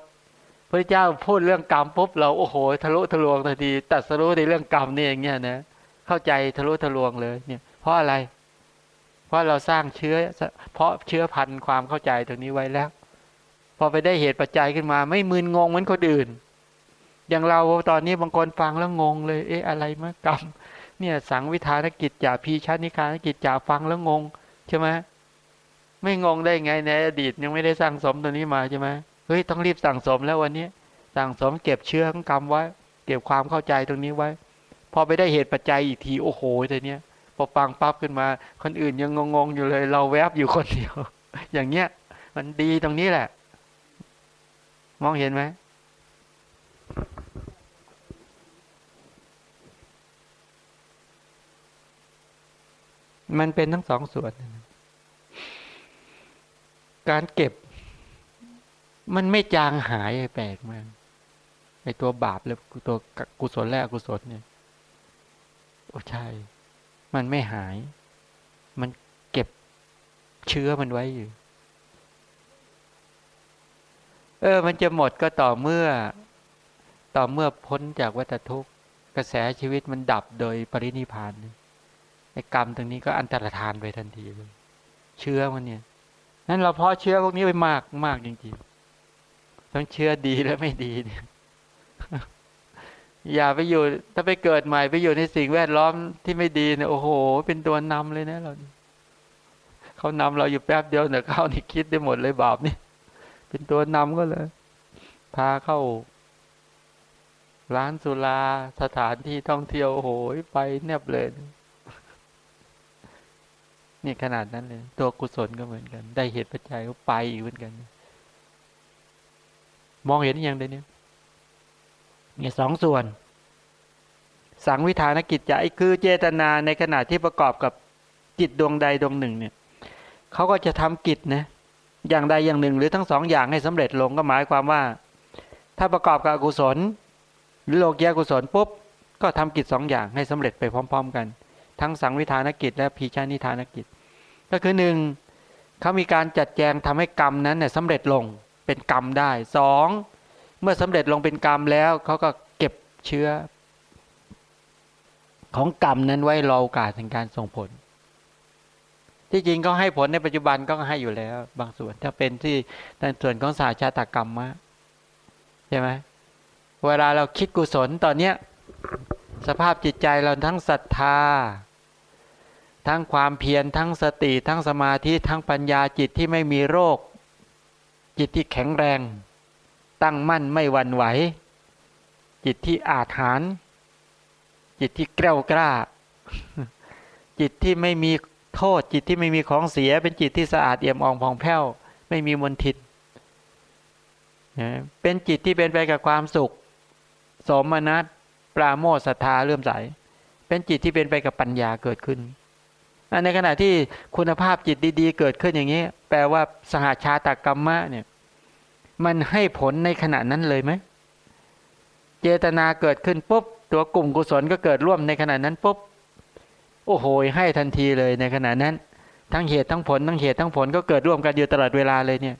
พระเจ้าพูดเรื่องกรรมปุ๊บเราโอ้โห ทะลุทะลวงทันทีตัดสรู้ในเรื่องกรรมนี่อย่างเงี้ยนะเข้าใจทะลุทะลวงเลย เนี่ย เพราะอะไร เพราะเราสร้างเชื้อ เพราะเชื้อพันธุ์ความเข้าใจตรงนี้ไว้แล้ว พอไปได้เหตุปัจจัยขึ้นมา ไม่มึนงงเหมือนคนอื่น อย่างเราตอนนี้บางคนฟังแล้วงงเลย เอ๊ะอะไรมากรรมเนี่ยสังวิธานกิจจ่าพีชานิคานกิจจ่าฟังแล้วงง ใช่ไหมไม่งงได้ไงในอดีตยังไม่ได้สั่งสมตัวนี้มาใช่ไหมเฮ้ยต้องรีบสั่งสมแล้ววันนี้สั่งสมเก็บเชื้อของกรรมไว้ เก็บความเข้าใจตรงนี้ไว้ พอไปได้เหตุปัจจัยอีกทีโอ้โหแต่เนี้ยพอปังปั๊บขึ้นมา คนอื่นยังงงๆอยู่เลย เราแวบอยู่คนเดียว อย่างเนี้ย มันดีตรงนี้แหละ มองเห็นไหมมันเป็นทั้งสองส่วน การเก็บ มันไม่จางหายแปลกมากไอตัวบาปแล้วตัวกุศลและอกุศลเนี่ยโอ้ใช่ มันไม่หาย มันเก็บเชื้อมันไว้อยู่ เออ มันจะหมดก็ต่อเมื่อ ต่อเมื่อพ้นจากวัฏทุกข์ กระแสชีวิตมันดับโดยปรินิพานไอ้กรรมตรงนี้ก็อันตรธานไปทันทีเลย เชื้อมันเนี่ย นั้นเราเพาะเชื้อพวกนี้ไปมากมากจริงๆทั้งเชื้อดีและไม่ดีเนี่ยอย่าไปอยู่ ถ้าไปเกิดใหม่ไปอยู่ในสิ่งแวดล้อมที่ไม่ดีเนี่ยโอ้โห เป็นตัวนำเลยนะเราเขานำเราอยู่แป๊บเดียวเนี่ยเขานี่คิดได้หมดเลยบาปนี่เป็นตัวนำก็เลย พาเข้า ร้านสุราสถานที่ท่องเที่ยวโอ้โหไปแนบเลย นี่ขนาดนั้นเลย ตัวกุศลก็เหมือนกัน ได้เหตุปัจจัยก็ไปอีกเหมือนกัน มองเห็นอย่างเดียวนี้เนี่ยสองส่วน สังวิธานกิจจะคือเจตนาในขณะที่ประกอบกับจิตดวงใดดวงหนึ่ง เนี่ยเขาก็จะทำกิจนะอย่างใดอย่างหนึ่ง หรือทั้งสองอย่างให้สำเร็จลงก็หมายความว่า ถ้าประกอบกับกุศล หรือโลกียกุศลปุ๊บก็ทำกิจสองอย่างให้สำเร็จไปพร้อม ๆ กัน ทั้งสังวิธานกิจ และพีชานิธานกิจ ก็คือหนึ่งเขามีการจัดแจงทำให้กรรมนั้นเนี่ยสำเร็จลงเป็นกรรมได้สองเมื่อสำเร็จลงเป็นกรรมแล้วเขาก็เก็บเชื้อ ของกรรมนั้นไว้รอโอกาสในการส่งผล ที่จริงก็ให้ผลในปัจจุบันก็ให้อยู่แล้ว บางส่วนถ้าเป็นที่ในส่วนของศาสตร์ชาตกรรมมะใช่ไหมเวลาเราคิดกุศลตอนเนี้ยสภาพจิตใจเราทั้งศรัทธา ทั้งความเพียรทั้งสติ ทั้งสมาธิทั้งปัญญาจิตที่ไม่มีโรค จิตที่แข็งแรง ตั้งมั่นไม่หวั่นไหว จิตที่อาถรรพ์จิตที่แกล้วกล้า จิตที่ไม่มีโทษ จิตที่ไม่มีของเสีย เป็นจิตที่สะอาดเอี่ยมอ่องผ่องแผ้ว ไม่มีมลทินเป็นจิตที่เป็นไปกับความสุข สมนัตปราโมทศรัทธาเลื่อมใส เป็นจิตที่เป็นไปกับปัญญาเกิดขึ้น ในขณะที่คุณภาพจิตดี ๆ เกิดขึ้นอย่างนี้ แปลว่าสหาชาตกรรมะเนี่ย มันให้ผลในขณะนั้นเลยไหม เจตนาเกิดขึ้นปุ๊บ ตัวกลุ่มกุศลก็เกิดร่วมในขณะนั้นปุ๊บ โอ้โหให้ทันทีเลยในขณะนั้น ทั้งเหตุทั้งผลทั้งเหตุทั้งผลก็เกิดร่วมกันอยู่ตลอดเวลาเลยเนี่ย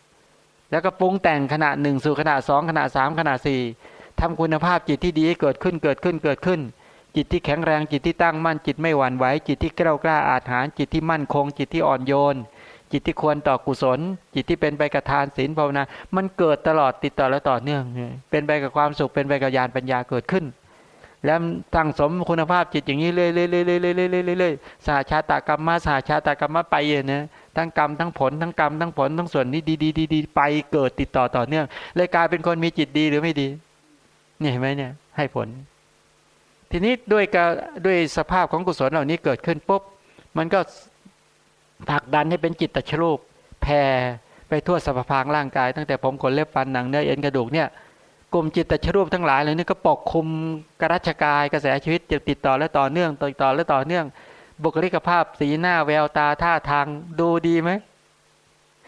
แล้วก็ปรุงแต่งขณะหนึ่งสู่ขณะสองขณะสามขณะสี่ทำคุณภาพจิตที่ดีให้เกิดขึ้นเกิดขึ้นเกิดขึ้น จิตที่แข็งแรงจิตที่ตั้งมั่นจิตไม่หวั่นไหวจิตที่กล้ากล้าอาถรรพ์จิตที่มั่นคง จิตที่อ่อนโยน จิตที่ควรต่อกุศล จิตที่เป็นไปกับทานศีลภาวนา มันเกิดตลอดติดต่อและต่อเนื่อง เป็นไปกับความสุขเป็นไปกับญาณปัญญาเกิดขึ้น แล้วตั้งสมคุณภาพจิตอย่างนี้เรื่อยๆเรื่อยๆเรื่อยๆเรื่อยๆสหชาตกรรมมาสหชาตกรรมมาไปเนี่ยทั้งกรรมทั้งผลทั้งกรรมทั้งผลทั้งส่วนนี้ดีดีดีดีไปเกิดติดต่อต่อเนื่องเลยกลายเป็นคนมีจิตดีหรือไม่ดีเนี่ยเห็นไหมเนี่ยให้ผล ทีนี้ด้วยการด้วยสภาพของกุศลเหล่านี้เกิดขึ้นปุ๊บมันก็ผลักดันให้เป็นจิตตชรูปแผ่ไปทั่วสรรพพางร่างกาย ตั้งแต่ผมขนเล็บฟันหนังเนื้อเอ็นกระดูกเนี่ยกลุ่มจิตตชรูปทั้งหลายเลยนี่ก็ปกคุมกระรัชกายกระแสชีวิตจะติดต่อและต่อเนื่องติดต่อและต่อเนื่อง บุคลิกภาพสีหน้าแววตาท่าทางดูดีไหม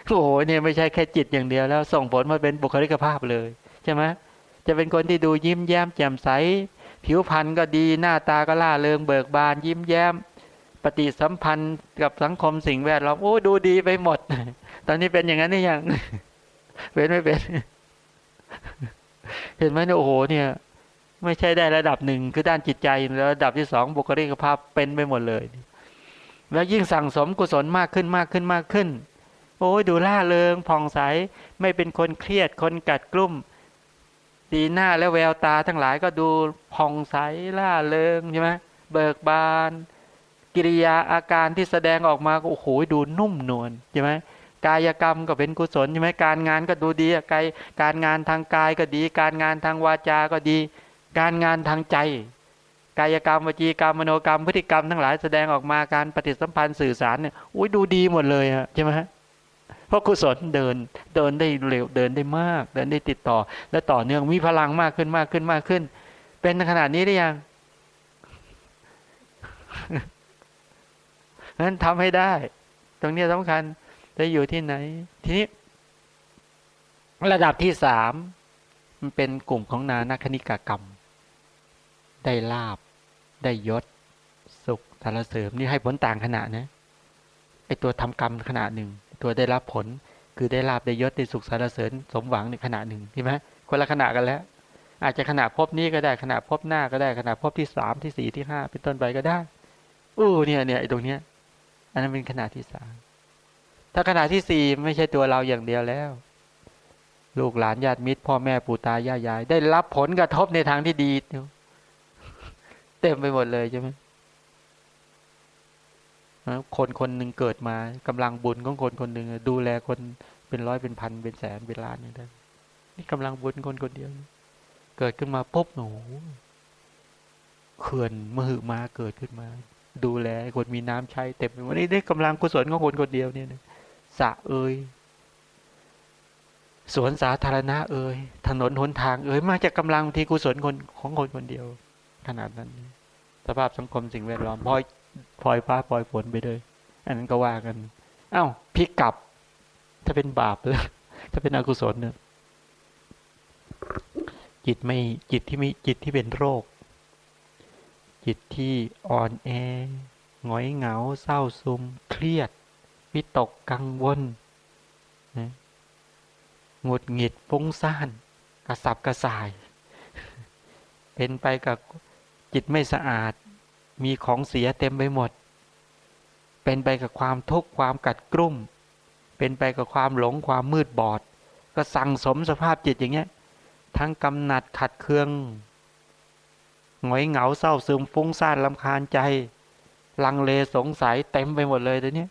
โอ้โหเนี่ยไม่ใช่แค่จิตอย่างเดียวแล้วส่งผลมาเป็นบุคลิกภาพเลยใช่ไหมจะเป็นคนที่ดูยิ้มแย้มแจ่มใส ผิวพรรณก็ดีหน้าตาก็ล่าเริงเบิกบานยิ้มแย้ม ปฏิสัมพันธ์กับสังคมสิ่งแวดล้อมโอ้ดูดีไปหมด ตอนนี้เป็นอย่างนั้นนี่ยังเป็นไม่เป็นเห็นไหมเนี่ยโอ้โหเนี่ย ไม่ใช่ได้ระดับหนึ่งคือด้านจิตใจแล้วระดับที่สองบุคลิกภาพเป็นไปหมดเลย แล้วยิ่งสั่งสมกุศลมากขึ้นมากขึ้นมากขึ้น โอ้ยดูล่าเริงผ่องใสไม่เป็นคนเครียดคนกัดกลุ่ม สีหน้าและแววตาทั้งหลายก็ดูผ่องใสล่าเริงใช่ไหมเบิกบาน กิริยาอาการที่แสดงออกมาก็โอ้โหดูนุ่มนวลใช่ไหมกายกรรมก็เป็นกุศลใช่ไหมการงานก็ดูดีกายการงานทางกายก็ดี การงานทางวาจาก็ดี การงานทางใจ กายกรรมวจีกรรมมโนกรรมพฤติกรรมทั้งหลายแสดงออกมาการปฏิสัมพันธ์สื่อสารเนี่ยอุ้ยดูดีหมดเลยอะใช่ไหมฮะ เพราะกุศลเดินเดินได้เร็วเดินได้มาก เดินได้ติดต่อ และต่อเนื่องมีพลังมากขึ้นมากขึ้นมากขึ้น เป็นขนาดนี้ได้ยังนั้นทำให้ได้ ตรงนี้สำคัญจะอยู่ที่ไหน ทีนี้ ระดับที่สามมันเป็นกลุ่มของนานาคณิกกรรม ได้ลาบ ได้ยศ สุขสารเสริมนี่ให้ผลต่างขนาดนะไอตัวทำกรรมขนาดหนึ่ง ตัวได้รับผล คือได้ลาบได้ยศได้สุขสารเสริญสมหวังในขนาดหนึ่งใช่ไหมคนละขนาดกันแล้ว อาจจะขนาดพบนี้ก็ได้ขนาดพบหน้าก็ได้ขนาดพบที่สามที่สี่ที่ห้าเป็นต้นไปก็ได้อู้เนี่ยเนี่ยไอตรงเนี้ย อันนั้นเป็นขนาดที่สามถ้าขนาดที่สี่ไม่ใช่ตัวเราอย่างเดียวแล้ว ลูกหลานญาติมิตร พ่อแม่ปู่ตายายยาย ได้รับผลกระทบในทางที่ดีเต็มไปหมดเลยใช่ไหม คนคนหนึ่งเกิดมากำลังบุญของคนคนหนึ่งดูแลคนเป็นร้อยเป็นพันเป็นแสนเป็นล้านอย่างนั้นนี่กำลังบุญคนคนเดียว เกิดขึ้นมาปุ๊บหนูเขื่อนมหึมาเกิดขึ้นมา ดูแลคนมีน้ำใช้เต็มไปหมดนี่ได้กำลังกุศลของคนคนเดียวเนี่ยสะเอ่ยสวนสาธารณะเอ่ยถนนหนทางเอ่ยมาจากกำลังที่กุศลคนของคนคนเดียว ขนาดนั้น สภาพสังคมสิ่งแวดล้อมพอ พลอยฟ้าพลอยฝนไปเลย อันนั้นก็ว่ากัน เอา้าพลิกกลับ ถ้าเป็นบาปเลยถ้าเป็นอกุศลเนี่ยจิตไม่จิตที่มีจิตที่เป็นโรค จิตที่อ่อนแอหงอยเหงา เศร้าซึมเครียดวิตกกังวลนะหงุดหงิดฟุ้งซ่านกระสับกระส่าย เป็นไปกับจิตไม่สะอาด มีของเสียเต็มไปหมด เป็นไปกับความทุกข์ความกัดกรุ่ม เป็นไปกับความหลงความมืดบอด ก็สั่งสมสภาพจิตอย่างเงี้ย ทั้งกำหนัดขัดเคืองหงอยเหงาเศร้าซึมฟุ้งซ่านลำคาญใจ ลังเลสงสัยเต็มไปหมดเลยตัวเนี้ย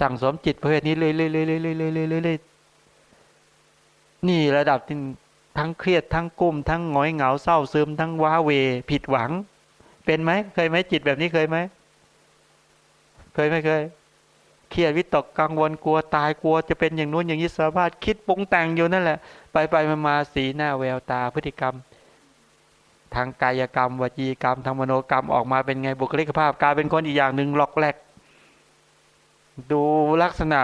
สั่งสมจิตประเภทนี้เลยๆเรื่ยๆเยๆเยๆเยๆนี่ระดับทั้งเครียดทั้งกุ้มทั้งหงอยเหงาเศร้าซึมทั้งว้าเวผิดหวัง เป็นไหมเคยไหมจิตแบบนี้เคยไหมเคยไหมเคยเครียดวิตกกังวลกลัวตายกลัวจะเป็นอย่างนู้นอย่างนี้สารพัดคิดปรุงแต่งอยู่นั่นแหละ ไปไปมามาสีหน้าแววตาพฤติกรรม ทางกายกรรมวจีกรรมทางมโนกรรมออกมาเป็นไงบุคลิกภาพกลายเป็นคนอีกอย่างหนึ่งหลอกแหลก ดูลักษณะ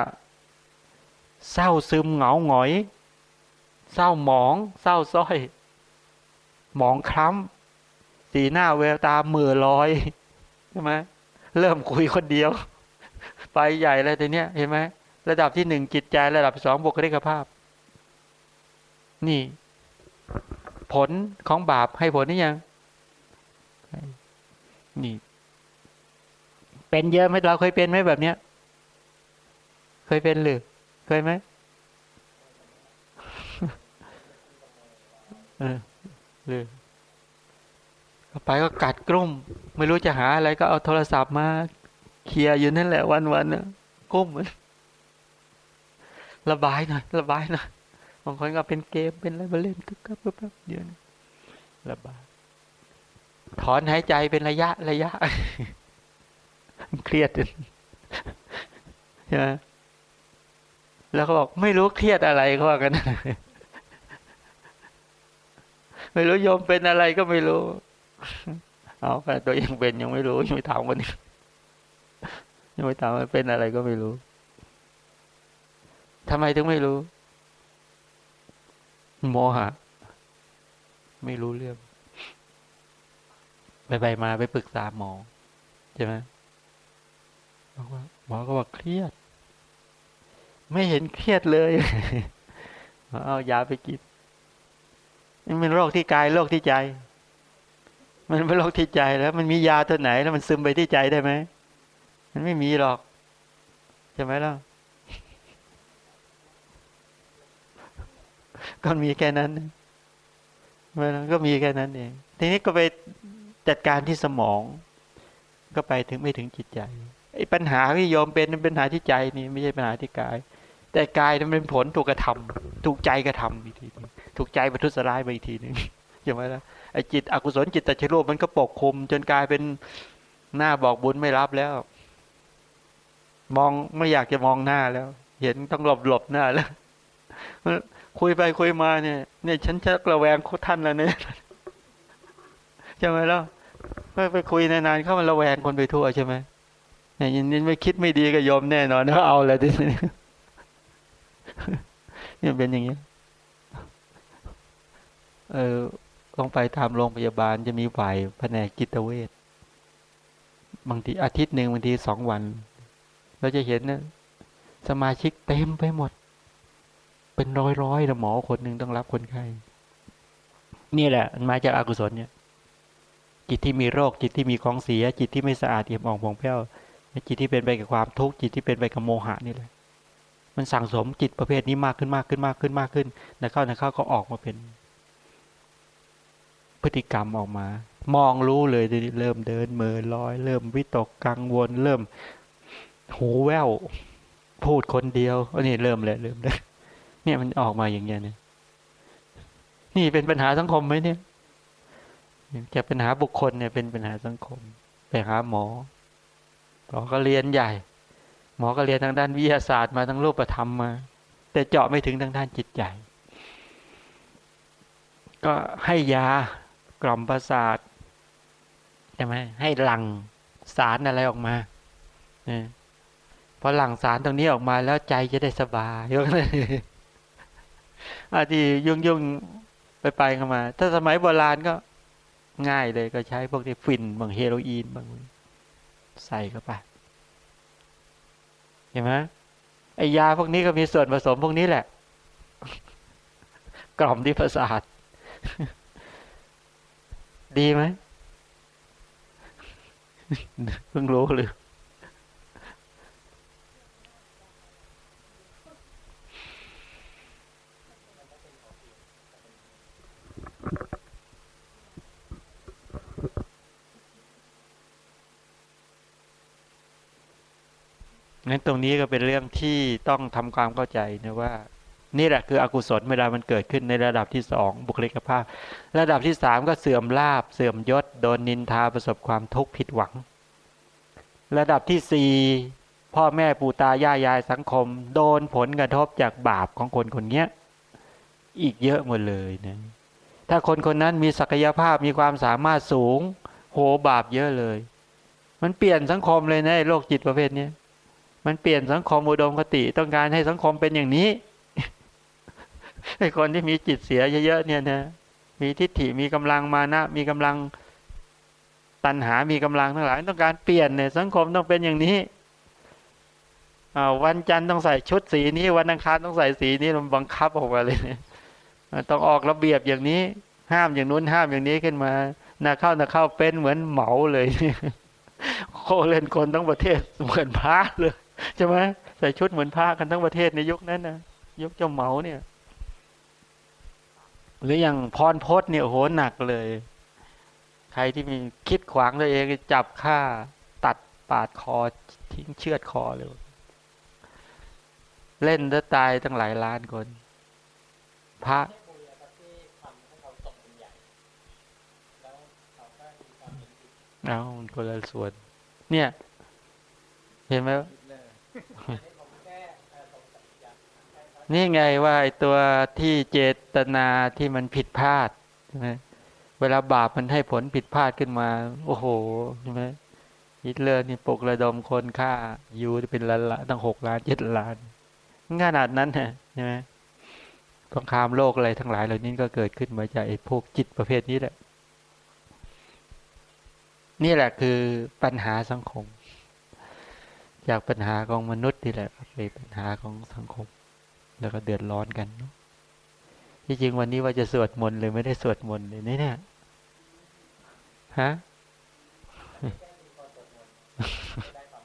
เศร้าซึมเหงาหงอย เศร้าหมอง เศร้าส้อย หมองคล้ำ สีหน้าแววตาเมื่อลอยใช่ไหมเริ่มคุยคนเดียว ไปใหญ่เลยแต่เนี้ยเห็นไหมระดับที่หนึ่งจิตใจระดับสองบุคลิกภาพ นี่ ผลของบาปให้ผลนี่ยัง นี่ เป็นเยอะไหมเราเคยเป็นไหมแบบเนี้ย เคยเป็นหรือเคยไหมเออหรือ ไปก็กัดกลุ่ม ไม่รู้จะหาอะไรก็เอาโทรศัพท์มาเคลียร์อยู่นั่นแหละวันวันนะก้มระบายหน่อยระบายหน่อยบางคนก็เป็นเกมเป็นอะไรมาเล่นก็แป๊บเดียวระบายถอนหายใจเป็นระยะระยะเครียดใช่ไหมแล้วก็บอกไม่รู้เครียดอะไรเขาว่ากัน ไม่รู้ยมเป็นอะไรก็ไม่รู้ เอาแต่ตัวเองเป็นยังไม่รู้ยังไม่ถามวันนี้ยังไม่ถามว่าเป็นอะไรก็ไม่รู้ทำไมถึงไม่รู้ โมหะ ไม่รู้เรื่อง ไปไปมาไปปรึกษาหมอใช่ไหมบอกว่าหมอก็บอกเครียด ไม่เห็นเครียดเลยเอายาไปกินนี่เป็นโรคที่กายโรคที่ใจ มันเป็นโรคที่ใจแล้ว มันมียาตัวไหน แล้วมันซึมไปที่ใจได้ไหมมันไม่มีหรอกใช่ไหมล่ะก็มีแค่นั้นมันก็มีแค่นั้นเองทีนี้ก็ไปจัดการที่สมอง ก็ไปถึงไม่ถึงจิตใจไอ้ปัญหาที่โยมเป็นเป็นปัญหาที่ใจนี่ไม่ใช่ปัญหาที่กาย แต่กายมันเป็นผลถูกกระทำถูกใจกระทำอีกทีนึงถูกใจบรรทุสร้ายไปอีกทีหนึ่งใช่ไหมล่ะ ไอ้จิตอกุศลจิตตชรูปมันก็ปกคลุม จนกลายเป็นหน้าบอกบุญไม่รับแล้ว มองไม่อยากจะมองหน้าแล้ว เห็นต้องหลบหลบหน้าแล้วคุยไปคุยมาเนี่ย เนี่ย ฉันชักระแวงท่านแล้วเนี่ยใช่ไหมล่ะไปไปคุยนานๆเข้ามันระแวงคนไปทั่วใช่ไหมเนี่ยยินไม่คิดไม่ดีก็โยมแน่นอนเขาเอาเลยทีนี้เนี่ยเป็นอย่างนี้เออ ต้องไปตามโรงพยาบาลจะมีฝ่ายแผนกจิตเวชบางทีอาทิตย์หนึ่งบางทีสองวัน เราจะเห็นนะสมาชิกเต็มไปหมด เป็นร้อยร้อยๆหมอคนหนึ่งต้องรับคนไข้นี่แหละมันมาจากอากุศลเนี่ย จิตที่มีโรคจิตที่มีของเสีย จิตที่ไม่สะอาดเอี่ยมอ่องผ่องแผ้วจิตที่เป็นไปกับความทุกข์จิตที่เป็นไปกับโมหะนี่แหละ มันสั่งสมจิตประเภทนี้มากขึ้นมากขึ้นมากขึ้นมากขึ้นนะเข้านะเข้าก็ออกมาเป็น พฤติกรรมออกมา มองรู้เลยเริ่มเดินเมือลอย เริ่มวิตกกังวล เริ่ม หูแว่วพูดคนเดียวอันนี้เริ่มเลยเริ่มเลยเนี่ยมันออกมาอย่างเงี้ยเนี่ยนี่เป็นปัญหาสังคมไหมเนี่ยจะปัญหาบุคคลเนี่ยเป็นปัญหาสังคมไปหาหมอหมอก็เรียนใหญ่ หมอก็เรียนทางด้านวิทยาศาสตร์มาทั้งรูปธรรมมา แต่เจาะไม่ถึงทางด้านจิตใจ ก็ให้ยา กล่อมประสาทใช่ไหมให้หลังสารอะไรออกมาเนี่ยพอหลังสารตรงนี้ออกมาแล้วใจจะได้สบายยกเลยอาทียุ่งยุ่งไปไปเข้ามา ถ้าสมัยโบราณก็ง่ายเลยก็ใช้พวกที่ฟินบางเฮโรอีนบางใส่เข้าไปเห็นไหมไอยาพวกนี้ก็มีส่วนผสมพวกนี้แหละ กล่อมที่ประสาท ดีไหมเพิ่งรู้เลยงั้นตรงนี้ก็เป็นเรื่องที่ต้องทำความเข้าใจนะว่า นี่แหละคืออกุศลเวลามันเกิดขึ้นในระดับที่สองบุคลิกภาพ ระดับที่สามก็เสื่อมลาบเสื่อมยศ โดนนินทาประสบความทุกข์ผิดหวัง ระดับที่สี่พ่อแม่ปู่ตายายยายสังคม โดนผลกระทบจากบาปของคนคนเนี้ยอีกเยอะหมดเลยนะถ้าคนคนนั้นมีศักยภาพมีความสามารถสูง โหบาปเยอะเลย มันเปลี่ยนสังคมเลยนะโรคจิตประเภทนี้มันเปลี่ยนสังคมอุดมคติต้องการให้สังคมเป็นอย่างนี้ ไอ้คนที่มีจิตเสียเยอะๆเนี่ยนะมีทิฏฐิมีกำลังมานะ มีกำลังตัณหา มีกำลังทั้งหลายต้องการเปลี่ยนเนี่ยสังคมต้องเป็นอย่างนี้วันจันทร์ต้องใส่ชุดสีนี้ วันอังคารต้องใส่สีนี้มันบังคับออกมาเลยเนี่ยต้องออกระเบียบอย่างนี้ ห้ามอย่างนู้นห้ามอย่างนี้ขึ้นมานาเข้านาเข้าเป็นเหมือนเหมาเลยโคเล่นคนทั้งประเทศเหมือนพระเลยใช่ไหมใส่ชุดเหมือนพระกันทั้งประเทศในยุคนั้นนะยุคเจ้าเหมาเนี่ย หรืออย่างพรพศเนี่ยโหหนักเลย ใครที่มีคิดขวางตัวเองจับฆ่าตัดปาดคอทิ้งเชือดคอเลย เล่นแล้วตายตั้งหลายล้านคน พระให้บุญนะครับที่ทำให้เขาตกเป็นใหลาก็มีความเป็นผิดเอาคนละส่วน เนี่ย เห็นไหม นี่ไงว่าไอ้ตัวที่เจตนาที่มันผิดพลาดใช่ไหมเวลาบาปมันให้ผลผิดพลาดขึ้นมา โอ้โหใช่ไหมฮิตเลอร์นี่ปลุกระดมคนฆ่ายูเป็นล้านละตั้งหกล้านเจ็ดล้านขนาดนั้นนะใช่ไหมสงครามโลกอะไรทั้งหลายเหล่านี้ก็เกิดขึ้นมาจากไอ้พวกจิตประเภทนี้แหละ นี่แหละคือปัญหาสังคม จากปัญหาของมนุษย์นี่แหละเป็นปัญหาของสังคม แล้วก็เดือดร้อนกันที่จริงวันนี้ว่าจะสวดมนต์เลยไม่ได้สวดมนต์เลยเนี่ยเนี่ยฮะได้ผ่าน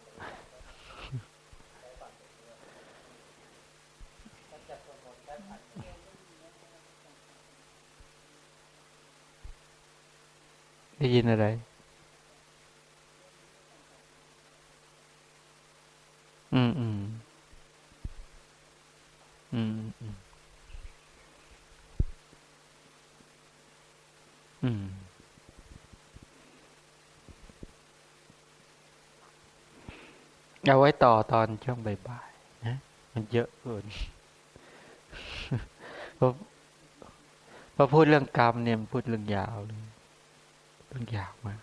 ได้ยินอะไร อืมอืม อืม อืม เอาไว้ต่อตอนช่วงบ่ายๆนะ มันเยอะเกินพราะพอพูดเรื่องกรรมเนี่ยพูดเรื่องยาวเลยเรื่องยาวมาก